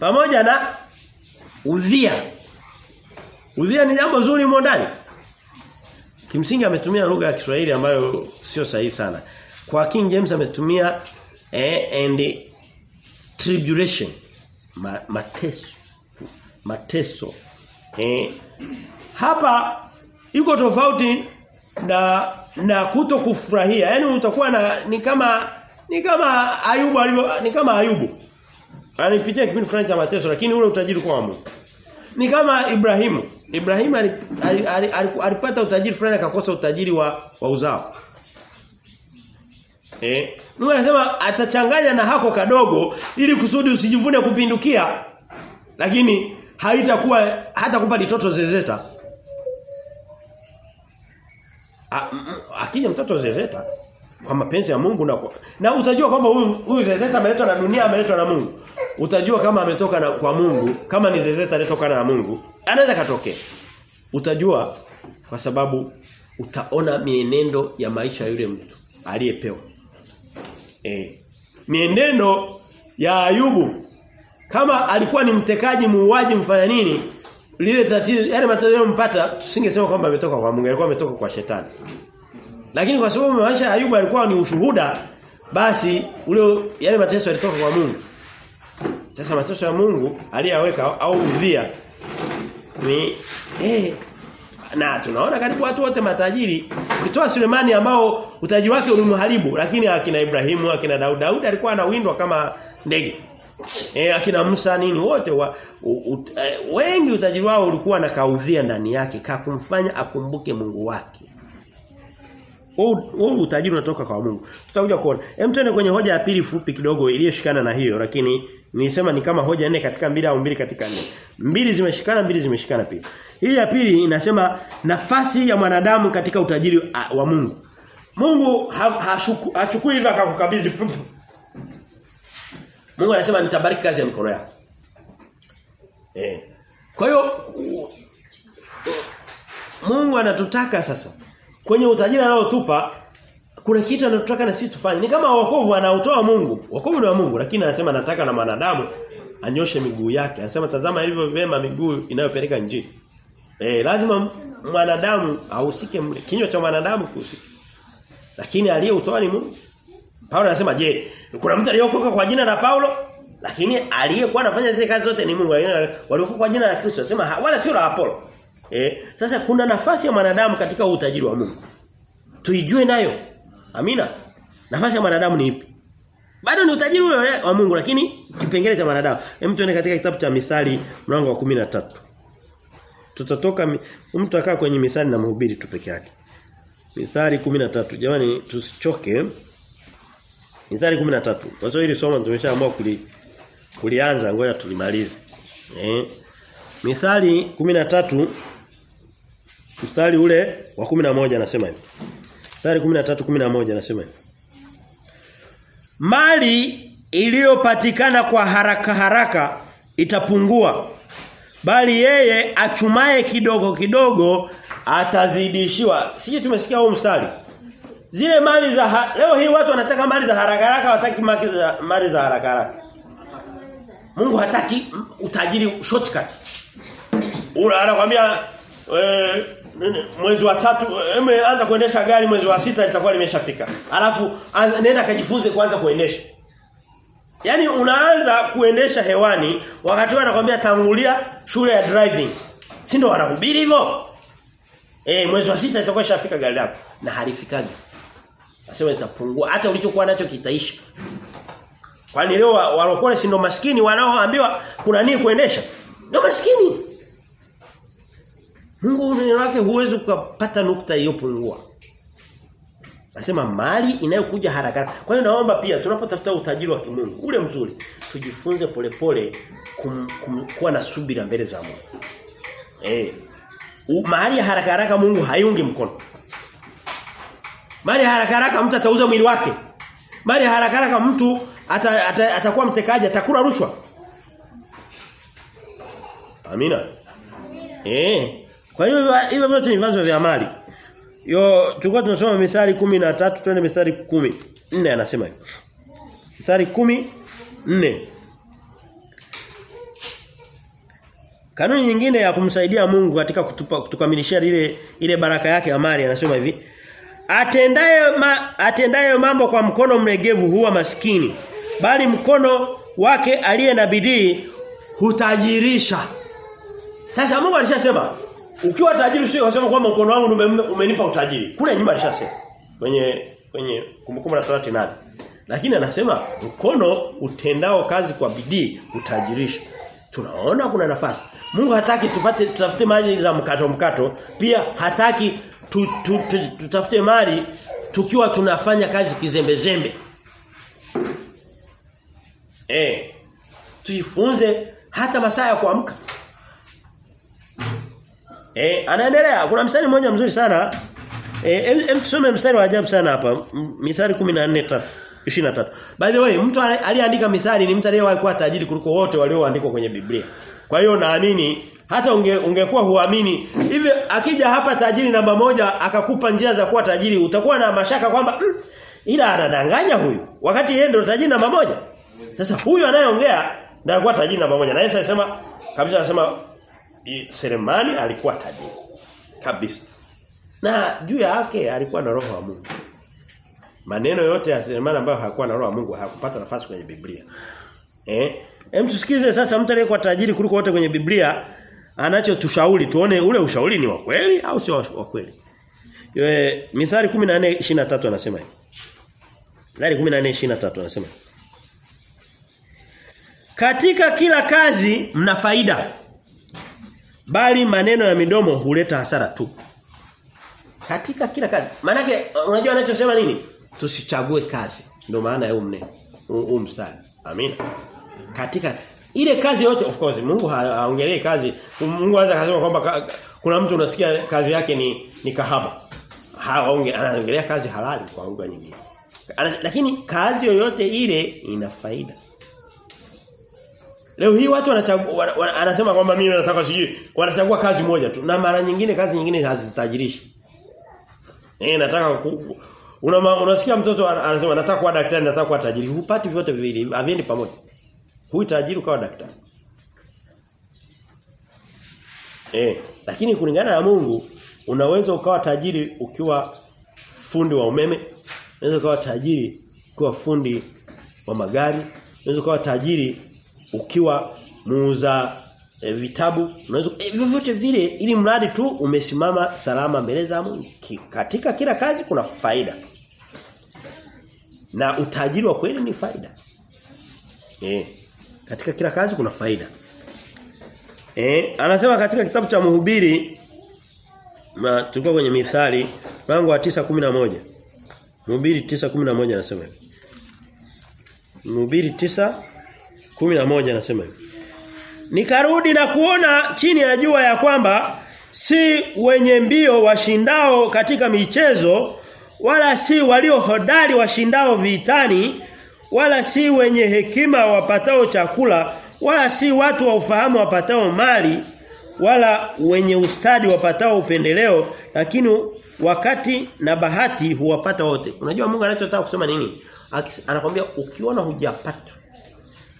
Pamoja na udhia. Udhia ni jambo zuri humo ndani. Kimsingi ametumia lugha ya Kiswahili ambayo sio sahihi sana. Kwa King James ametumia eh, and tribulation Ma, mateso mateso eh, hapa iko tofauti na na kuto kufurahia yani utakuwa na ni kama ni kama Ayubu alivyo ni kama Ayubu. Anipitia kipindi fulani cha mateso lakini ule utajiri kwa Mungu. Ni kama Ibrahimu. Ibrahimu alipata utajiri fulani akakosa utajiri wa, wa uzao. Eh, Mungu anasema atachanganya na hako kadogo ili kusudi usijivune kupindukia. Lakini haitakuwa hata kupa litoto zezeta. A, akija mtoto zezeta kwa mapenzi ya Mungu na kwa, na utajua kwamba huyu huyu zezeta ameletwa na dunia ameletwa na Mungu. Utajua kama ametoka na kwa Mungu, kama ni zezeta aliyetokana na Mungu, anaweza katokea. Utajua kwa sababu utaona mienendo ya maisha yule mtu aliyepewa. Eh. Mienendo ya Ayubu kama alikuwa ni mtekaji muuaji mfanya nini lile tatizo yale matatizo mpata tusingesema kwamba ametoka kwa Mungu alikuwa ametoka kwa shetani. Lakini kwa sababu maisha ya Ayubu alikuwa ni ushuhuda basi ule yale mateso yalitoka kwa Mungu. Sasa mateso ya Mungu aliyaweka au udhia ni eh na tunaona karibu watu wote matajiri kitoa Sulemani ambao utajiri wake ulimharibu lakini akina Ibrahimu akina Daudi Daudi alikuwa anawindwa kama ndege eh akina Musa nini wote wa, u, u, e, wengi utajiri wao ulikuwa na kaudhia ndani yake kakumfanya akumbuke Mungu wake Wao utajiri unatoka kwa Mungu. Tutakuja kuona. Hem tuende kwenye hoja ya pili fupi kidogo iliyoshikana na hiyo lakini nilisema ni kama hoja nne katika mbili au mbili katika nne. Mbili zimeshikana, mbili zimeshikana pia. Hii ya pili inasema nafasi ya mwanadamu katika utajiri wa Mungu. Mungu hachukui ha, ha, hivi akakukabidhi. Mungu anasema nitabariki kazi ya mikono yako. Eh. Kwa hiyo Mungu anatutaka sasa kwenye utajiri anaotupa kuna kitu anatutaka na sisi tufanye. Ni kama wokovu anaotoa Mungu. Wokovu ni wa Mungu lakini anasema nataka na mwanadamu anyoshe miguu yake. Anasema tazama hivyo vema miguu inayopeleka nje. Eh lazima mwanadamu ahusike mle. Kinywa cha mwanadamu kuhusika. Lakini aliyeutoa ni Mungu. Paulo anasema je, kuna mtu aliyokoka kwa jina la Paulo? Lakini aliyekuwa anafanya zile kazi zote ni Mungu. Waliokoka kwa jina la Kristo. Anasema wala sio la Apollo. Eh, sasa kuna nafasi ya mwanadamu katika utajiri wa Mungu. Tuijue nayo. Amina. Nafasi ya mwanadamu ni ipi? Bado ni utajiri ule wa Mungu lakini kipengele cha mwanadamu. Hem tuende katika kitabu cha Mithali mlango wa 13. Tutatoka mtu akaa kwenye Mithali na mhubiri tu peke yake. Mithali 13. Jamani tusichoke. Mithali 13. Mwanzo hili somo tumeshaamua kuli kulianza ngoja tulimalize. Eh. Mithali 13 mstari ule wa 11 anasema hivi. Mstari 13:11 anasema hivi. Mali iliyopatikana kwa haraka haraka itapungua. Bali yeye achumaye kidogo kidogo atazidishiwa. Sije tumesikia huu mstari. Zile mali za ha leo hii watu wanataka mali za haraka haraka wataki mali za mali za haraka haraka. Mungu hataki utajiri shortcut. Ula anakuambia e, mwezi wa tatu anza kuendesha gari mwezi wa sita litakuwa limeshafika. Alafu nenda kajifunze kuanza kuendesha. Yaani unaanza kuendesha hewani wakati wao anakuambia tangulia shule ya driving. Si ndio wanahubiri hivyo? Eh mwezi wa sita itakuwa ishafika gari lako na halifikaji. Nasema itapungua hata ulichokuwa nacho kitaisha. Kwani leo walokuwa si ndo maskini wanaoambiwa kuna nini kuendesha? Ndio maskini. Mungu neno lake huwezi kupata nukta iliyopungua. Anasema mali inayokuja haraka. Kwa hiyo naomba pia tunapotafuta utajiri wa kimungu ule mzuri tujifunze polepole kum, kuwa na subira mbele za Mungu. Eh. Mali ya haraka haraka Mungu haiungi mkono. Mahali ya haraka haraka mtu atauza mwili wake. Mali haraka haraka mtu ata, ata, atakuwa mtekaji atakula rushwa. Amina. Eh. Kwa hiyo hivyo vyote ni vyanzo vya mali. Yo tulikuwa tunasoma Mithali 13 twende Mithali 10. 4 anasema hivi. Mithali 10 4. Kanuni nyingine ya kumsaidia Mungu katika kutupa, kutukamilishia ile ile baraka yake ya mali anasema hivi. Atendaye ma, atendaye mambo kwa mkono mlegevu huwa maskini, bali mkono wake aliye na bidii hutajirisha. Sasa Mungu alishasema ukiwa tajiri sio kusema kwamba mkono wangu umenipa utajiri. Kule nyuma alishasema kwenye kwenye kumbukumbu la Torati nani. Lakini anasema mkono utendao kazi kwa bidii utajirisha. Tunaona kuna nafasi. Mungu hataki tupate tutafute maji za mkato mkato, pia hataki tu, tu, tu, tutafute mali tukiwa tunafanya kazi kizembezembe. Eh. Tujifunze hata masaa ya kuamka. Eh, anaendelea. Kuna mstari mmoja mzuri sana. Eh, em, tusome mstari wa ajabu sana hapa. Mithali 14 ta- 23. By the way, mtu aliyeandika mithali ni mtu aliyewahi kuwa tajiri kuliko wote walioandikwa kwenye Biblia. Kwa hiyo naamini hata unge, ungekuwa huamini Hivyo akija hapa tajiri namba moja akakupa njia za kuwa tajiri utakuwa na mashaka kwamba mm, ila anadanganya huyu wakati yeye ndio tajiri namba moja. Sasa huyu anayeongea ndio alikuwa tajiri namba moja. Na Yesu alisema kabisa anasema Selemani alikuwa tajiri kabisa. Na juu yake alikuwa na roho wa Mungu. Maneno yote ya Selemani ambayo hakuwa na roho wa Mungu hakupata nafasi kwenye Biblia. Eh? Hem tusikize sasa mtu aliyekuwa tajiri kuliko wote kwenye Biblia anachotushauri tuone ule ushauri ni wa kweli au sio wa kweli. Eh Mithali 14:23 anasema hivi. Mithali 14:23 anasema. Katika kila kazi mna faida. Bali maneno ya midomo huleta hasara tu. Katika kila kazi. Maanake unajua anachosema nini? Tusichague kazi. Ndio maana ya umne. Huu mstari. Amina. Katika ile kazi yote of course Mungu ha- haongelee kazi. Mungu anaweza kusema kwamba kuna mtu unasikia kazi yake ni ni kahaba. Haongelea kazi halali kwa lugha nyingine. Lakini kazi yoyote ile ina faida. Leo hii watu wanachagua wana, wana, anasema kwamba mimi nataka sijui wanachagua kazi moja tu na mara nyingine kazi nyingine hazitajirishi. Eh nataka ku, una, unasikia mtoto anasema nataka kuwa daktari nataka kuwa tajiri. Hupati vyote viwili haviendi pamoja. Huyu tajiri ukawa daktari. Eh lakini kulingana na Mungu unaweza ukawa tajiri ukiwa fundi wa umeme, unaweza ukawa tajiri ukiwa fundi wa magari, unaweza ukawa tajiri ukiwa muuza e, vitabu unaweza e, vyovyote vile ili mradi tu umesimama salama mbele za Mungu. Katika kila kazi kuna faida. Na utajiri wa kweli ni faida. Eh katika kila kazi kuna faida. Eh anasema katika kitabu cha mhubiri na tulikuwa kwenye mithali mlango wa 9:11 Mhubiri 9:11 anasema hivi. Mhubiri 9:11 anasema hivi. Nikarudi na kuona chini ya jua ya kwamba si wenye mbio washindao katika michezo wala si walio hodari washindao vitani wala si wenye hekima wapatao chakula wala si watu wa ufahamu wapatao mali wala wenye ustadi wapatao upendeleo lakini wakati na bahati huwapata wote. Unajua Mungu anachotaka kusema nini? Anakwambia ukiona hujapata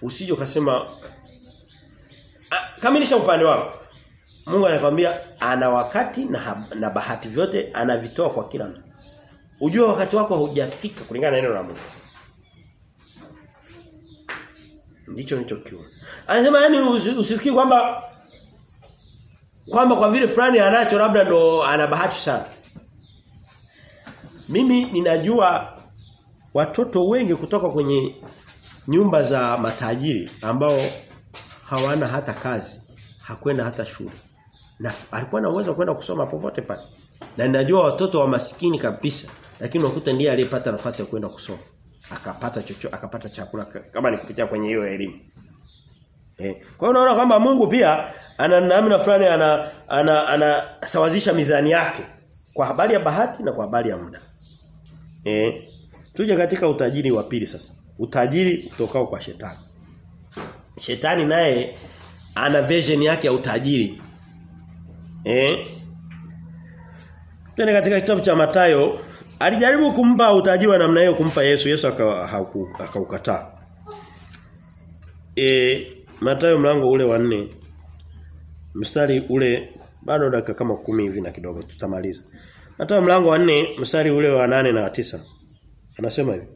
usije ukasema "Ah, kamilisha upande wako. Mungu anakwambia ana wakati na, na bahati vyote anavitoa kwa kila mtu. Ujue wakati wako haujafika kulingana na neno la Mungu. Ndicho nilichokiona. Anasema yani usifikiri kwamba kwamba kwa vile fulani anacho labda ndo ana bahati sana. Mimi ninajua watoto wengi kutoka kwenye nyumba za matajiri ambao hawana hata kazi, hakwenda hata shule. Na alikuwa na uwezo kwenda kusoma popote pale. Na ninajua watoto wa masikini kabisa, lakini wakuta ndiye aliyepata nafasi ya kwenda kusoma. Akapata chocho, akapata chakula kama ni kupitia kwenye hiyo elimu. Eh. Kwa hiyo unaona kwamba Mungu pia ana namna fulani ana anasawazisha ana, mizani yake kwa habari ya bahati na kwa habari ya muda. Eh. Tuje katika utajiri wa pili sasa. Utajiri utokao kwa shetani. Shetani naye ana version yake ya utajiri. Eh? Tena katika kitabu cha Matayo alijaribu kumpa utajiri wa namna hiyo kumpa Yesu, Yesu akaukataa. E, Mathayo mlango ule wa nne mstari ule bado dakika kama kumi hivi na kidogo tutamaliza. Mathayo mlango wa nne mstari ule wa nane na tisa Anasema hivi.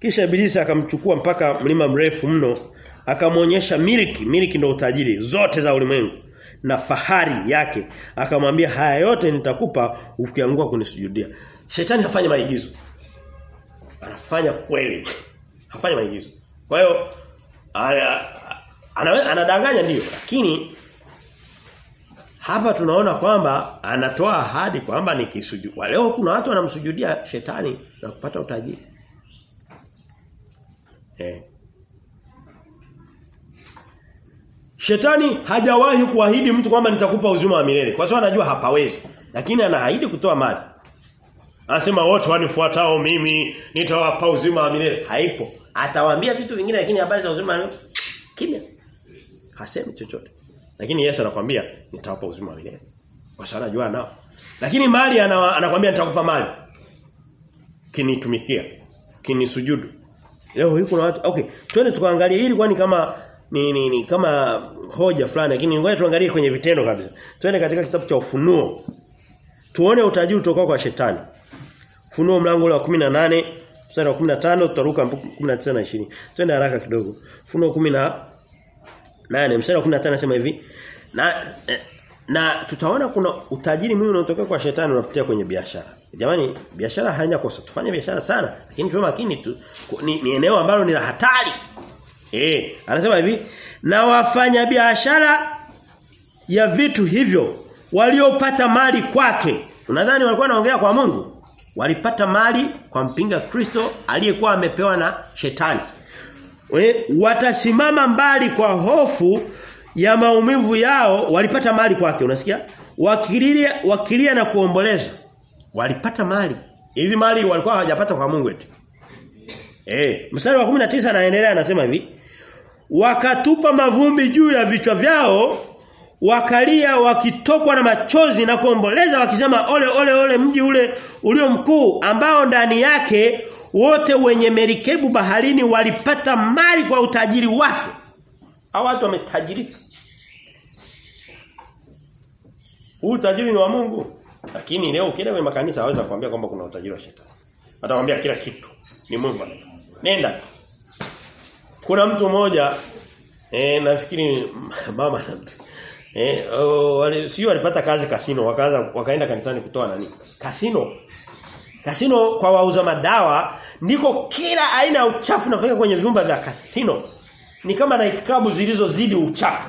Kisha Ibilisi akamchukua mpaka mlima mrefu mno, akamwonyesha miliki, miliki ndio utajiri zote za ulimwengu na fahari yake. Akamwambia haya yote nitakupa ukiangua kunisujudia. Shetani hafanya maigizo. Anafanya kweli. Hafanya maigizo. Kwa hiyo anadanganya ndio, lakini hapa tunaona kwamba anatoa ahadi kwamba nikisujudia. Leo kuna watu wanamsujudia shetani na kupata utajiri. Eh. Shetani hajawahi kuahidi mtu kwamba nitakupa uzima wa milele. Kwa sababu anajua hapawezi. Lakini anaahidi kutoa mali. Anasema wote wanifuatao mimi nitawapa uzima wa milele. Haipo. Atawaambia vitu vingine lakini habari za uzima kimya. Hasemi chochote. Lakini Yesu anakuambia nitawapa uzima wa milele. Kwa sababu anajua nao. Lakini mali anakuambia nitakupa mali. Kinitumikia. Kinisujudu. Leo hii na watu okay, twende tukaangalie hili kwani kama ni, ni, ni kama hoja fulani lakini ngoja tuangalie kwenye vitendo kabisa. Twende katika kitabu cha Ufunuo. Tuone utajiri utokao kwa shetani. Ufunuo mlango wa 18 mstari wa 15 tutaruka 19 na 20. Twende haraka kidogo. Ufunuo 18 mstari wa 15 nasema hivi. Na eh, na tutaona kuna utajiri mwingi unaotokea kwa shetani unapitia kwenye biashara. Jamani biashara haina kosa. Tufanye biashara sana lakini tuwe makini tu. Ni, ni eneo ambalo ni la hatari. Eh, anasema hivi, na wafanya biashara ya vitu hivyo waliopata mali kwake. Unadhani walikuwa wanaongea kwa Mungu? Walipata mali kwa mpinga Kristo aliyekuwa amepewa na shetani. We, watasimama mbali kwa hofu ya maumivu yao walipata mali kwake unasikia wakilia wakilia na kuomboleza walipata mali hivi mali walikuwa hawajapata kwa Mungu eti eh mstari wa 19 anaendelea anasema hivi wakatupa mavumbi juu ya vichwa vyao wakalia wakitokwa na machozi na kuomboleza wakisema ole ole ole mji ule ulio mkuu ambao ndani yake wote wenye merikebu baharini walipata mali kwa utajiri wake. Hao watu wametajirika. Huu utajiri ni wa Mungu. Lakini leo ukienda kwenye makanisa hawezi kuambia kwamba kuna utajiri wa shetani. Atakwambia kila kitu. Ni Mungu nenda tu kuna mtu mmoja eh nafikiri mama eh oh, wale sio walipata kazi kasino wakaanza wakaenda kanisani kutoa nani? Kasino. Kasino kwa wauza madawa ndiko kila aina ya uchafu nafanya kwenye vyumba vya kasino. Ni kama night club zilizozidi uchafu.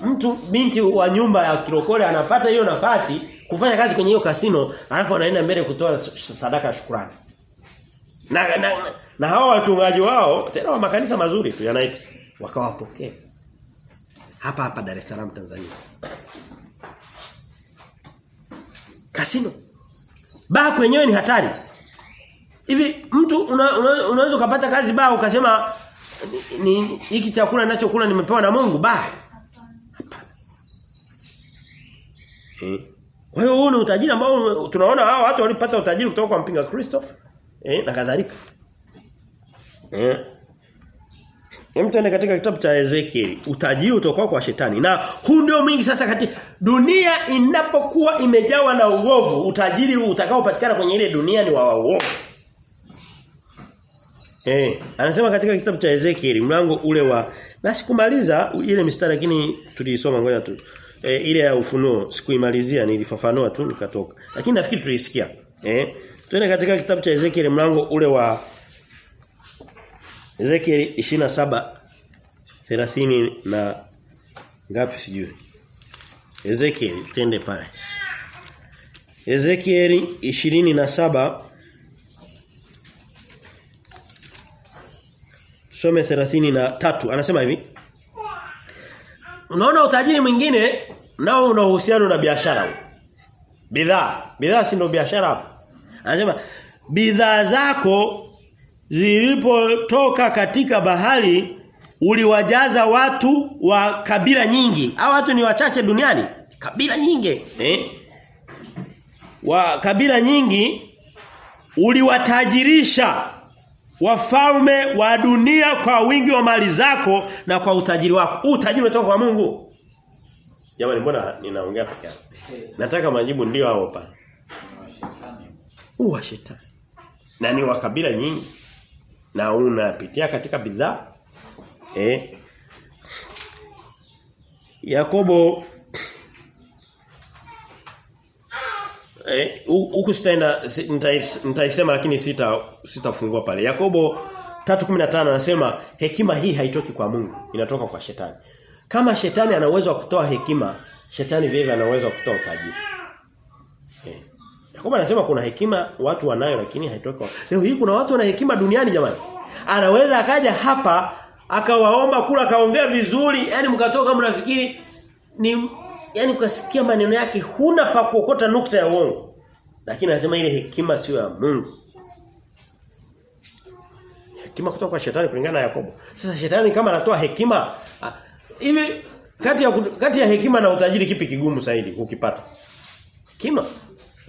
Mtu binti wa nyumba ya kirokole anapata hiyo nafasi kufanya kazi kwenye hiyo kasino alafu anaenda mbele kutoa sadaka ya shukrani na, na, na, na hawa wachungaji wao tena wa makanisa mazuri tu yanaitwa. Wakawapokea. Hapa hapa Dar es Salaam Tanzania. Kasino. Baa kwenyewe ni hatari. Hivi mtu una, una, unaweza ukapata kazi baa ukasema ni hiki chakula ninachokula nimepewa na Mungu baa? Eh. Kwa hiyo huu ni utajiri ambao tunaona hao watu walipata utajiri kutoka kwa mpinga Kristo eh na kadhalika eh Hem tuende katika kitabu cha Ezekiel, utajiri utakuwa kwa shetani. Na huu ndio mwingi sasa kati dunia inapokuwa imejawa na uovu, utajiri utakaopatikana kwenye ile dunia ni wa uovu. Eh, anasema katika kitabu cha Ezekiel mlango ule wa na sikumaliza ile mistari lakini tuliisoma ngoja tu. E, ile ya ufunuo sikuimalizia nilifafanua tu nikatoka. Lakini nafikiri tulisikia. Eh, tuende katika kitabu cha Ezekiel mlango ule wa Ezekiel 27 30 na ngapi sijui. Ezekiel tende pale. Ezekiel 27 Some 33 anasema hivi Unaona utajiri mwingine nao una uhusiano na biashara bidha Bidhaa, bidhaa si ndio biashara hapo. Anasema bidhaa zako zilipotoka katika bahari uliwajaza watu wa kabila nyingi. Hao watu ni wachache duniani, kabila nyingi, eh? Wa kabila nyingi uliwatajirisha wafalme wa dunia kwa wingi wa mali zako na kwa utajiri wako. Utajiri unatoka kwa Mungu. Jamani mbona ninaongea peke yangu? Nataka majibu ndio hao pale. Huu shetani. Na ni wa kabila nyingi. Na unapitia katika bidhaa. Eh? Yakobo eh huku sitaenda nitaisema lakini sita sitafungua pale. Yakobo 3:15 anasema hekima hii haitoki kwa Mungu, inatoka kwa shetani. Kama shetani ana uwezo wa kutoa hekima, shetani vivyo ana uwezo wa kutoa utajiri. Yakobo anasema kuna hekima watu wanayo lakini haitoki. Leo hii kuna watu wana hekima duniani jamani. Anaweza akaja hapa akawaomba kula kaongea vizuri, yani mkatoka mnafikiri ni yani ukasikia maneno yake huna pa kuokota nukta ya uongo. Lakini anasema ile hekima sio ya Mungu. Hekima kutoka kwa shetani kulingana na Yakobo. Sasa shetani kama anatoa hekima hivi kati ya kati ya hekima na utajiri kipi kigumu zaidi ukipata? Hekima.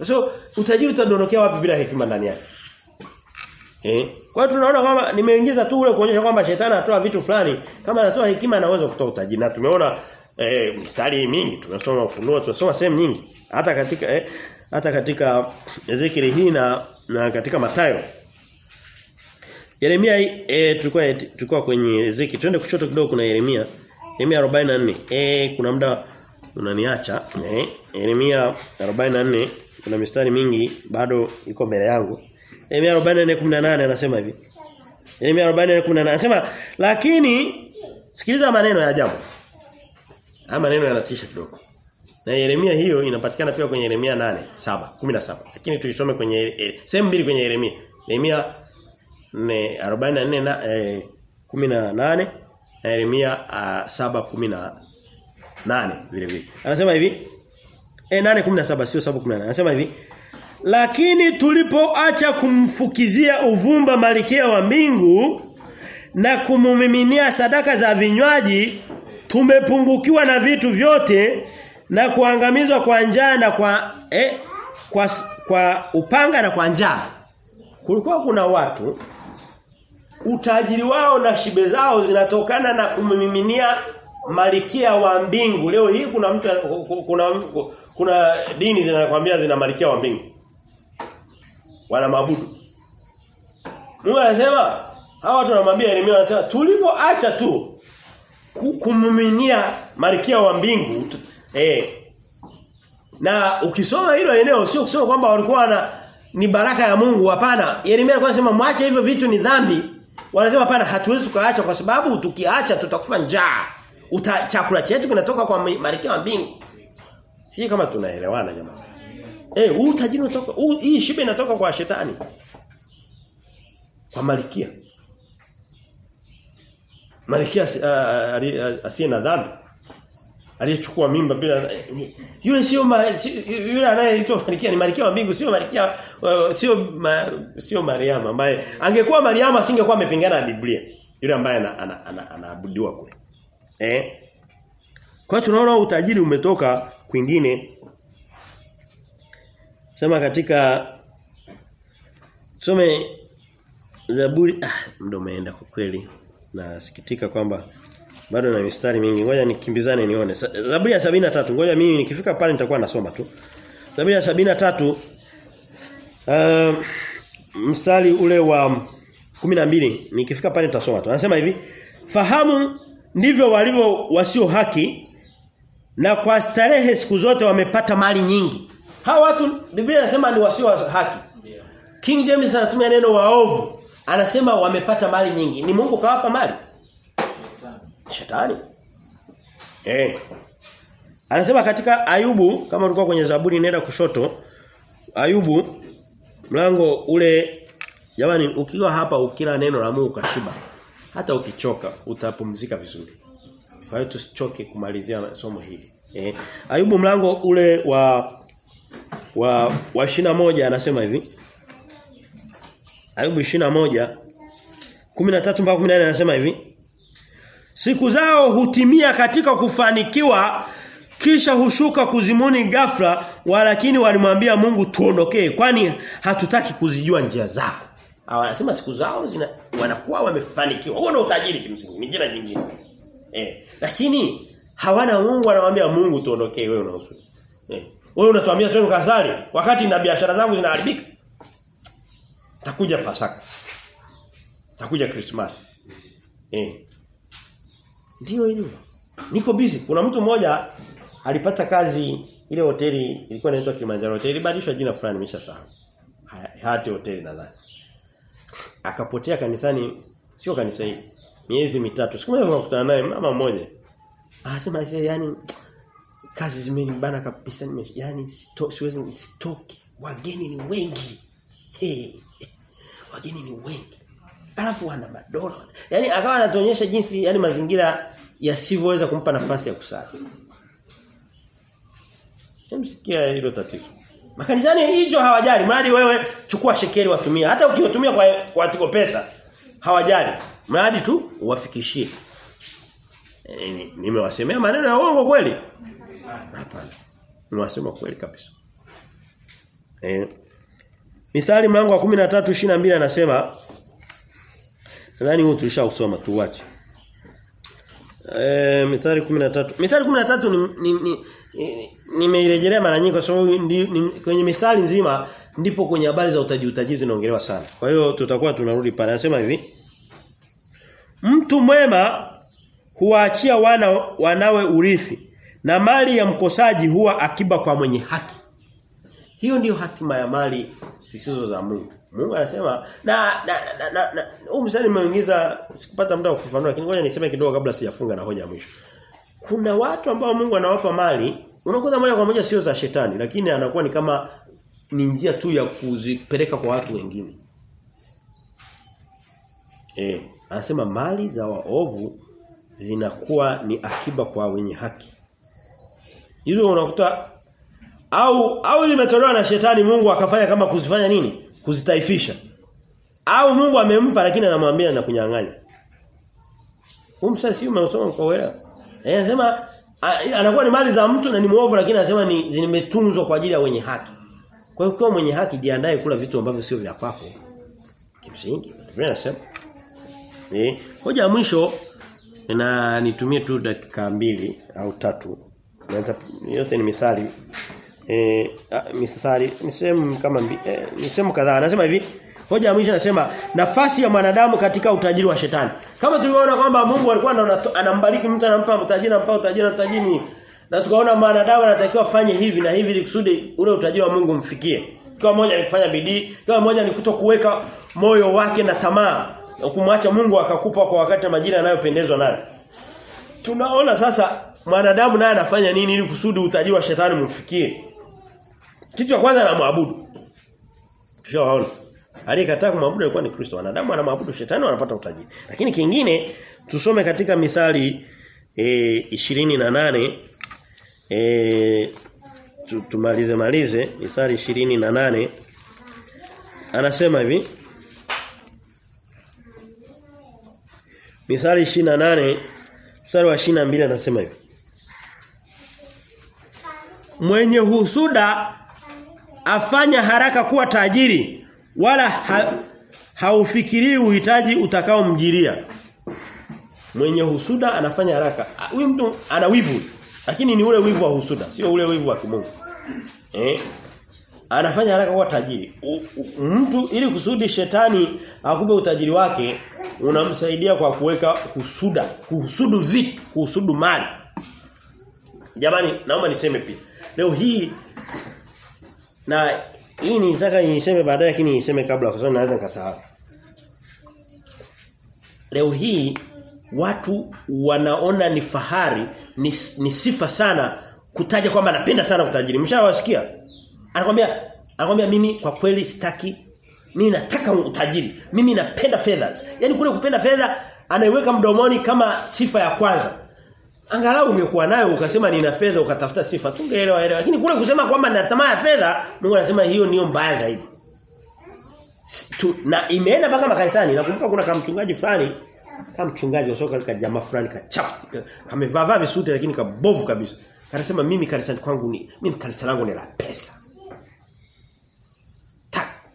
So utajiri utadondokea wapi bila hekima ndani yake? Eh? Kwa hiyo tunaona kwamba nimeingiza tu ule kuonyesha kwamba shetani anatoa vitu fulani, kama anatoa hekima anaweza kutoa utajiri. Na tumeona eh, mstari mingi, tumesoma ufunuo, tumesoma sehemu nyingi. Hata katika eh, hata katika Ezekiel hii na na katika Mathayo. Yeremia eh, tulikuwa tulikuwa kwenye Ezekiel. Twende kushoto kidogo kuna Yeremia. Yeremia 44. Eh kuna muda unaniacha. Eh Yeremia 44 kuna mistari mingi bado iko mbele yangu. Yeremia 44:18 anasema hivi. Yeremia 44:18 anasema lakini sikiliza maneno ya ajabu. Haya maneno yanatisha kidogo. Na Yeremia hiyo inapatikana pia kwenye Yeremia 8, 7, 17. Lakini tuisome kwenye eh, sehemu mbili kwenye Yeremia. Yeremia 44 na eh, 18 na Yeremia uh, 7:18 vile vile. Anasema hivi eh 8:17 sio 7:18. Anasema hivi lakini tulipoacha kumfukizia uvumba malikia wa mbingu na kumumiminia sadaka za vinywaji tumepungukiwa na vitu vyote na kuangamizwa kwa njaa na kwa eh, kwa kwa upanga na kwa njaa. Kulikuwa kuna watu utajiri wao na shibe zao zinatokana na kumiminia malikia wa mbingu. Leo hii kuna mtu kuna kuna dini zinakwambia zina malikia wa mbingu. Wana mabudu. Mungu anasema hawa watu wanamwambia Yeremia anasema tulipoacha tu kumuminia malikia wa mbingu eh na ukisoma hilo eneo sio kusema kwamba walikuwa na ni baraka ya Mungu hapana Yeremia alikuwa anasema mwache hivyo vitu ni dhambi wanasema hapana hatuwezi kuacha kwa sababu tukiacha tutakufa njaa Uta, chakula chetu kinatoka kwa malikia wa mbingu si kama tunaelewana jamani. Eh huu tajiri unatoka hii shibe inatoka kwa shetani. Kwa malikia Malikia asiye na dhambi. Aliyechukua mimba bila yule sio yule anayeitwa malkia ni malkia wa mbingu sio malkia uh, sio ma, sio Mariamu ambaye angekuwa Mariamu asingekuwa amepingana na Biblia. Yule ambaye anaabudiwa ana, ana, ana kule. Eh? Kwa tunaona utajiri umetoka kwingine sema katika some Zaburi ah ndo umeenda kwa kweli nasikitika kwamba bado na mistari mingi. Ngoja nikimbizane nione. Zaburi ya 73. Ngoja mimi nikifika pale nitakuwa nasoma tu. Zaburi ya 73 uh, mstari ule wa 12 nikifika pale nitasoma tu. Anasema hivi, "Fahamu ndivyo walivyo wasio haki na kwa starehe siku zote wamepata mali nyingi." Hawa watu Biblia inasema ni wasio haki. King James anatumia neno waovu. Anasema wamepata mali nyingi. Ni Mungu kawapa mali? Shetani. Eh. Anasema katika Ayubu kama ulikuwa kwenye Zaburi nenda kushoto Ayubu mlango ule jamani ukiwa hapa ukila neno la Mungu kashiba hata ukichoka utapumzika vizuri. Kwa hiyo tusichoke kumalizia somo hili. Eh. Ayubu mlango ule wa wa wa moja anasema hivi. Ayubu 21 13 mpaka 14 anasema hivi. Siku zao hutimia katika kufanikiwa kisha hushuka kuzimuni ghafla walakini walimwambia Mungu tuondokee kwani hatutaki kuzijua njia zako. Wanasema siku zao zina, wanakuwa wamefanikiwa. Huo ndio utajiri kimsingi, ni jina jingine. Eh, lakini hawana Mungu anawaambia Mungu tuondokee wewe unahusu. Eh. Wewe unatuambia twende kasali wakati na biashara zangu zinaharibika. Takuja Pasaka. Takuja Christmas. Eh. Ndio hilo. Niko busy. Kuna mtu mmoja alipata kazi ile hoteli ilikuwa inaitwa Kilimanjaro hoteli ilibadilishwa jina fulani nimeshasahau. Hati hoteli nadhani. Akapotea kanisani sio kanisa hili. Miezi mitatu. Siku moja tunakutana naye mama mmoja. Anasema yani kazi zimenibana kabisa nime yani sto, siwezi sitoki. Wageni ni wengi. Hey. Wageni ni wengi. Alafu wana madola. Yaani akawa anatuonyesha jinsi yani mazingira yasivyoweza kumpa nafasi ya kusali. Hemsikia hilo tatizo. Makanisani hicho hawajali. Mradi wewe chukua shekeli watumia. Hata ukiwatumia kwa kwa pesa hawajali. Mradi tu uwafikishie. E, nimewasemea maneno ya uongo kweli? Hapana. Nimewasema kweli kabisa. Eh. Mithali mlango wa 13:22 anasema Nadhani huu tulishausoma tuache. Eh Mithali 13. Mithali 13 ni, ni, ni nimeirejelea mara nyingi kwa sababu ni, kwenye mithali nzima ndipo kwenye habari za utaji utajizi zinaongelewa sana. Kwa hiyo tutakuwa tunarudi pale. Anasema hivi. Mtu mwema huwaachia wana wanawe urithi na mali ya mkosaji huwa akiba kwa mwenye haki. Hiyo ndiyo hatima ya mali zisizo za Mungu. Mungu anasema na na na, na, na huu msali nimeingiza sikupata muda kufafanua lakini ngoja niseme kidogo kabla sijafunga na hoja ya mwisho. Kuna watu ambao Mungu anawapa mali unakuta moja kwa moja sio za shetani lakini anakuwa ni kama ni njia tu ya kuzipeleka kwa watu wengine. Eh, anasema mali za waovu zinakuwa ni akiba kwa wenye haki. Hizo unakuta au au zimetolewa na shetani Mungu akafanya kama kuzifanya nini? Kuzitaifisha. Au Mungu amempa lakini anamwambia na kunyang'anya. Umsa si umesoma kwa wewe. Eh anasema anakuwa ni mali za mtu na ni muovu lakini anasema ni zimetunzwa kwa ajili ya wenye haki. Kwa hiyo kwa mwenye haki jiandae kula vitu ambavyo sio vya kwako. Kimsingi, vile nasema. Eh, hoja ya mwisho na nitumie tu dakika mbili au tatu. Yote ni mithali. Eh, mithali niseme kama eh, kadhaa. Anasema hivi, hoja ya mwisho anasema nafasi ya mwanadamu katika utajiri wa shetani. Kama tuliona kwamba Mungu alikuwa anambariki mtu anampa utajiri anampa utajiri na utajiri na tukaona mwanadamu anatakiwa afanye hivi na hivi ili kusudi ule utajiri wa Mungu mfikie. Kwa moja ni kufanya bidii, kwa moja ni kutokuweka moyo wake na tamaa na kumwacha Mungu akakupa kwa wakati na majira yanayopendezwa nayo. Tunaona sasa mwanadamu naye anafanya nini ili kusudi utajiri wa shetani mfikie. Kitu cha kwanza anamwabudu. Tushaona. Aliyekataa kumwabudu alikuwa ni Kristo. Wanadamu anamwabudu shetani wanapata utajiri. Lakini kingine tusome katika Mithali e, 28 eh tumalize malize Mithali 28 anasema hivi Mithali 28 mstari wa 22 anasema hivi Mwenye husuda afanya haraka kuwa tajiri wala ha, haufikirii uhitaji utakaomjiria. Mwenye husuda anafanya haraka. Huyu mtu ana wivu lakini ni ule wivu wa husuda, sio ule wivu wa kimungu. Eh? Anafanya haraka kuwa tajiri. Mtu ili kusudi shetani akupe utajiri wake unamsaidia kwa kuweka husuda, kuhusudu vitu, kuhusudu mali. Jamani, naomba niseme pia. Leo hii na hii nitaka niseme baadaye lakini niseme kabla kwa sababu naweza nikasahau. leo hii watu wanaona ni fahari ni, ni sifa sana kutaja kwamba anapenda sana utajiri. Mshawasikia? Anakwambia anakwambia mimi kwa kweli sitaki mimi nataka utajiri. Mimi napenda fedha. Yaani kule kupenda fedha anaiweka mdomoni kama sifa ya kwanza. Angalau ungekuwa nayo ukasema nina fedha ukatafuta sifa tungeelewa elewa. Lakini kule kusema kwamba nina tamaa ya fedha, Mungu anasema hiyo niyo mbaya zaidi. Tu, na imeenda mpaka makanisani. Nakumbuka kuna kama mchungaji fulani kama mchungaji soka katika jamaa fulani kachafu. Kamevaa visuti lakini kabovu kabisa. Anasema mimi kanisani kwangu ni mimi kanisa langu ni la pesa.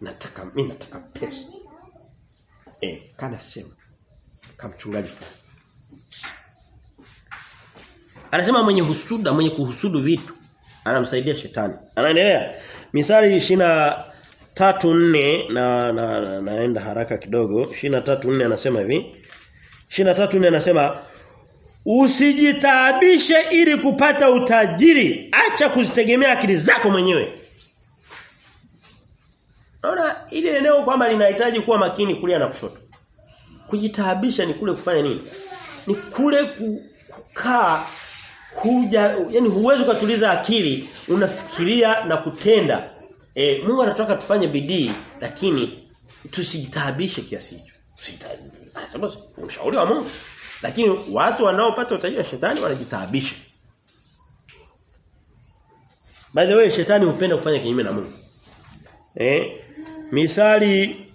Tak, nataka mimi nataka pesa. Eh, kana sema kama mchungaji fulani. Anasema mwenye husuda, mwenye kuhusudu vitu anamsaidia shetani. Anaendelea. Mithali 23 4 na, na, na naenda haraka kidogo. 23 4 anasema hivi. 23 4 anasema Usijitaabishe ili kupata utajiri. Acha kuzitegemea akili zako mwenyewe. Naona ile eneo kwamba linahitaji kuwa makini kulia na kushoto. Kujitaabisha ni kule kufanya nini? Ni kule kukaa huja yani huwezi kutuliza akili unafikiria na kutenda. E, Mungu anataka tufanye bidii lakini tusijitaabishe kiasi hicho. Usitahabishe. Wa Mungu. Lakini watu wanaopata utajiri wa shetani wanajitaabisha. By the way shetani hupenda kufanya kinyume na Mungu. Eh? Mithali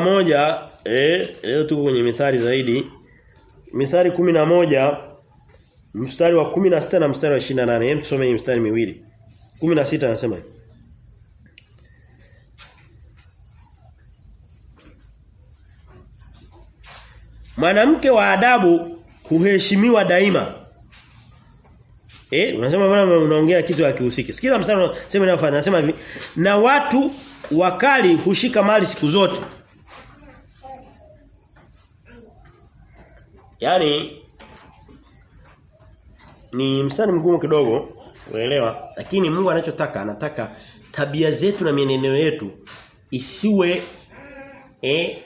moja eh leo tuko kwenye mithali zaidi. Mithali moja mstari wa 16 na mstari wa 28. Hem tusome hii mstari miwili. 16 anasema hivi. Mwanamke wa adabu huheshimiwa daima. Eh, unasema bwana unaongea kitu hakihusiki. Sikiliza mstari unasema inafanya anasema hivi, na watu wakali hushika mali siku zote. Yaani ni mstari mgumu kidogo uelewa lakini Mungu anachotaka anataka tabia zetu na mienendo yetu isiwe eh,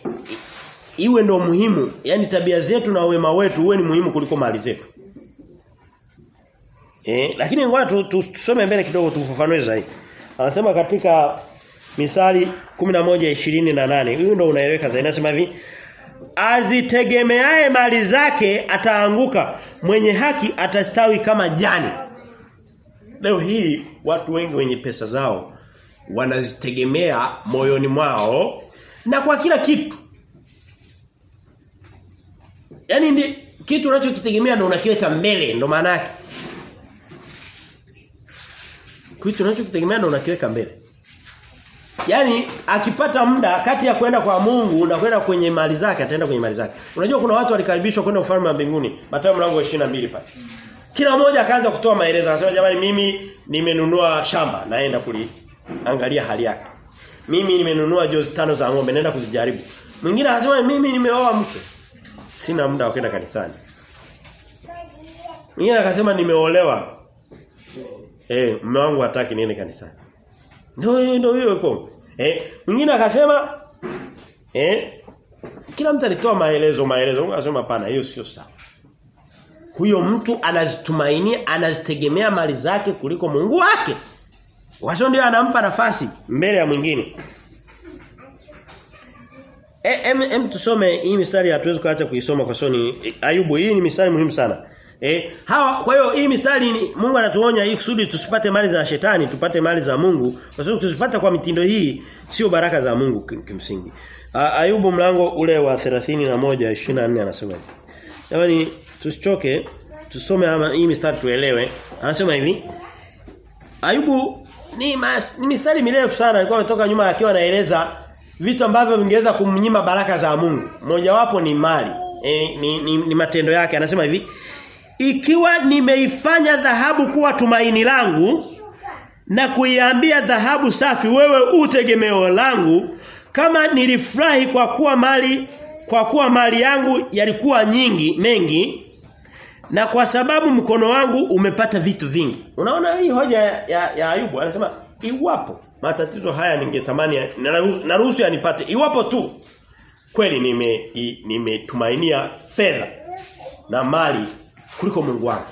iwe ndo muhimu. Yani tabia zetu na wema wetu uwe ni muhimu kuliko mali zetu. Eh lakini ngoja tusome mbele kidogo tufafanue zaidi. Anasema katika Mithali 11:28 Huyu ndo unaeleweka zaidi anasema hivi azitegemeaye mali zake ataanguka mwenye haki atastawi kama jani leo hii watu wengi wenye pesa zao wanazitegemea moyoni mwao na kwa kila kitu Yaani ndi kitu unachokitegemea ndo unakiweka mbele ndo maana yake. Kitu unachokitegemea ndo unakiweka mbele. Yaani akipata muda kati ya kwenda kwa Mungu na kwenda kwenye mali zake ataenda kwenye mali zake. Unajua kuna watu walikaribishwa kwenda ufalme wa mbinguni. Mathayo mlango wa 22 pale. Kila mmoja akaanza kutoa maelezo akasema jamani mimi nimenunua shamba naenda kuliangalia hali yake. Mimi nimenunua jozi tano za ng'ombe naenda kuzijaribu. Mwingine akasema mimi nimeoa mke sina muda wa kwenda kanisani. Mwingine akasema nimeolewa. Eh, mume wangu hataki niende kanisani. Ndio ndio hiyo ipo. Eh, mwingine akasema eh kila mtu alitoa maelezo maelezo. Akasema hapana, hiyo sio sawa. Huyo mtu anazitumainia, anazitegemea mali zake kuliko Mungu wake. Wasio ndio anampa nafasi mbele ya mwingine. Em, em tusome hii mistari hatuwezi kuacha kuisoma kwa sababu ni Ayubu hii ni mistari muhimu sana. Eh, hawa kwa hiyo hii mistari Mungu anatuonya hii kusudi tusipate mali za shetani, tupate mali za Mungu. Kwa sababu tusipata kwa mitindo hii sio baraka za Mungu kimsingi. Ayubu mlango ule wa 31 24 anasema hivi. Jamani tusichoke, tusome ama hii mistari tuelewe. Anasema hivi. Ayubu ni, mas, ni mistari mirefu sana alikuwa ametoka nyuma akiwa anaeleza vitu ambavyo vingeweza kumnyima baraka za Mungu. Mojawapo ni mali. E, ni, ni, ni matendo yake. Anasema hivi, ikiwa nimeifanya dhahabu kuwa tumaini langu na kuiambia dhahabu safi wewe utegemeo langu kama nilifurahi kwa kuwa mali kwa kuwa mali yangu yalikuwa nyingi mengi na kwa sababu mkono wangu umepata vitu vingi. Unaona hii hoja ya, ya, ya Ayubu anasema iwapo matatizo haya ningetamani naruhusu yanipate iwapo tu kweli nime nimetumainia fedha na mali kuliko Mungu wangu.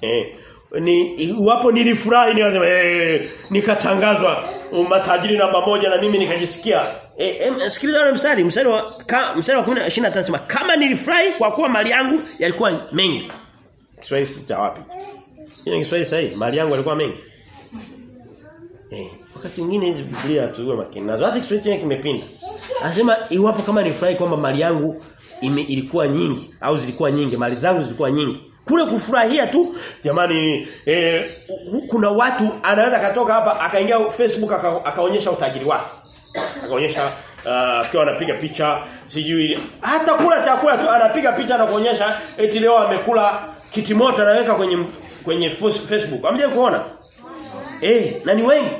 Eh ni iwapo nilifurahi nikasema eh nikatangazwa matajiri namba moja na mimi nikajisikia eh, eh sikiliza ule mstari mstari wa ka, mstari wa 10 anasema kama nilifurahi kwa kuwa mali yangu yalikuwa mengi Kiswahili si cha wapi Ni Kiswahili sahihi mali yangu yalikuwa mengi Eh, wakati mwingine hizi Biblia tuwe makini nazo. Hata Kiswahili kimepinda. Anasema iwapo kama nilifurahi kwamba mali yangu ime, ilikuwa nyingi au zilikuwa nyingi, mali zangu zilikuwa nyingi. Kule kufurahia tu jamani eh, kuna watu anaweza katoka hapa akaingia Facebook aka, akaonyesha utajiri wake. Akaonyesha akiwa uh, anapiga picha sijui hata kula chakula tu anapiga picha na kuonyesha eti leo amekula kitimoto anaweka kwenye kwenye Facebook. amje kuona? Eh, na ni wengi.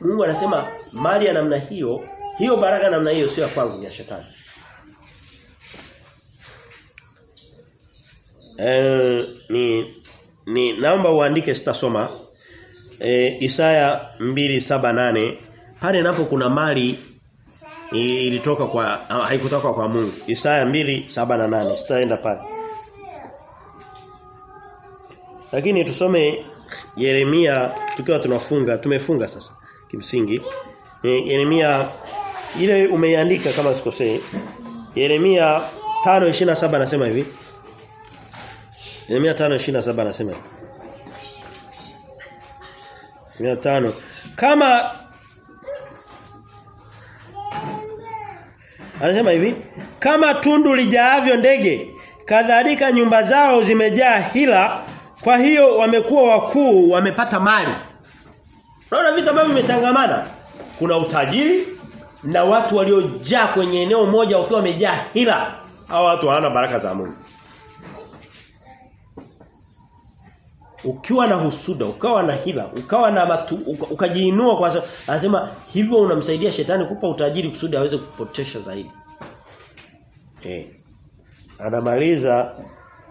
Mungu anasema mali ya namna hiyo, hiyo baraka namna hiyo sio ya kwangu ni ya shetani. Eh, ni ni naomba uandike sitasoma. Eh, Isaya 278 pale napo kuna mali ilitoka kwa haikutoka kwa Mungu. Isaya 278 sitaenda pale. Lakini tusome Yeremia tukiwa tunafunga, tumefunga sasa kimsingi. E, Yeremia ile umeiandika kama sikosei. Yeremia 5:27 anasema hivi. Yeremia 5:27 anasema hivi. 5 kama Anasema hivi, kama tundu lijaavyo ndege, kadhalika nyumba zao zimejaa hila, kwa hiyo wamekuwa wakuu, wamepata mali. Unaona vitu ambavyo vimechangamana. Kuna utajiri na watu waliojaa kwenye eneo moja wakiwa wamejaa hila. Hao watu hawana baraka za Mungu. Ukiwa na husuda, ukawa na hila, ukawa na matu, uka, ukajiinua kwa anasema hivyo unamsaidia shetani kupa utajiri kusudi aweze kupotesha zaidi. Eh. Anamaliza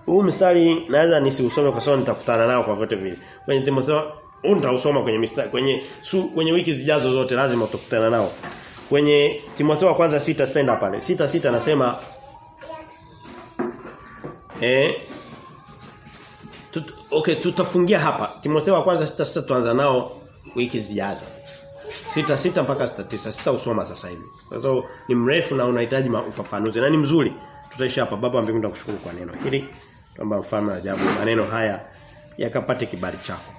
huu mstari naweza nisiusome kwa sababu nitakutana nao kwa vyote vile. Kwenye Timotheo nitausoma kwenye mistari kwenye su, kwenye wiki zijazo zote lazima utakutana nao. Kwenye Timotheo wa kwanza sita stand up pale. Sita sita anasema eh okay tutafungia hapa. Timotheo wa kwanza sita sita tuanza nao wiki zijazo. Sita sita mpaka sita tisa sita usoma sasa hivi. Kwa sababu ni mrefu na unahitaji ufafanuzi na ni mzuri. Tutaisha hapa baba mbinguni tunakushukuru kwa neno hili. Tuomba mfalme ajabu maneno haya yakapate kibali chako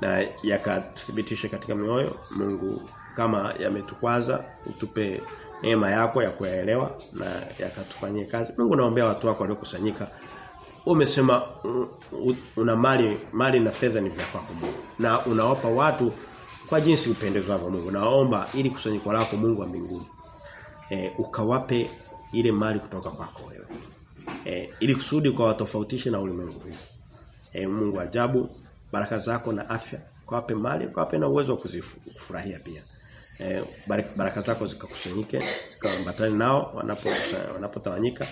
na yakathibitishe katika mioyo Mungu kama yametukwaza utupe neema yako ya kuyaelewa na yakatufanyie kazi. Mungu naombea watu wako waliokusanyika umesema una mali mali na fedha ni vya kwako Mungu. Na unawapa watu kwa jinsi upendezavyo Mungu. Naomba ili kusanyiko lako Mungu wa mbinguni e, ukawape ile mali kutoka kwako wewe. E, ili kusudi kwa watofautishe na ulimwengu huu. E, Mungu ajabu baraka zako na afya ukawape mali ukawape na uwezo wa kuzifurahia pia. E, baraka zako zikakusanyike zikaambatane nao wanapo wanapotawanyika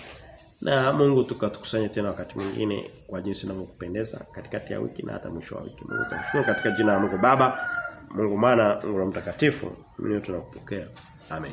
na Mungu tukatukusanye tena wakati mwingine kwa jinsi ninavyokupendeza katikati ya wiki na hata mwisho wa wiki. Mungu tukushukuru katika jina la Mungu Baba, Mungu Mwana, Mungu Mtakatifu. Mimi tunakupokea. Amen.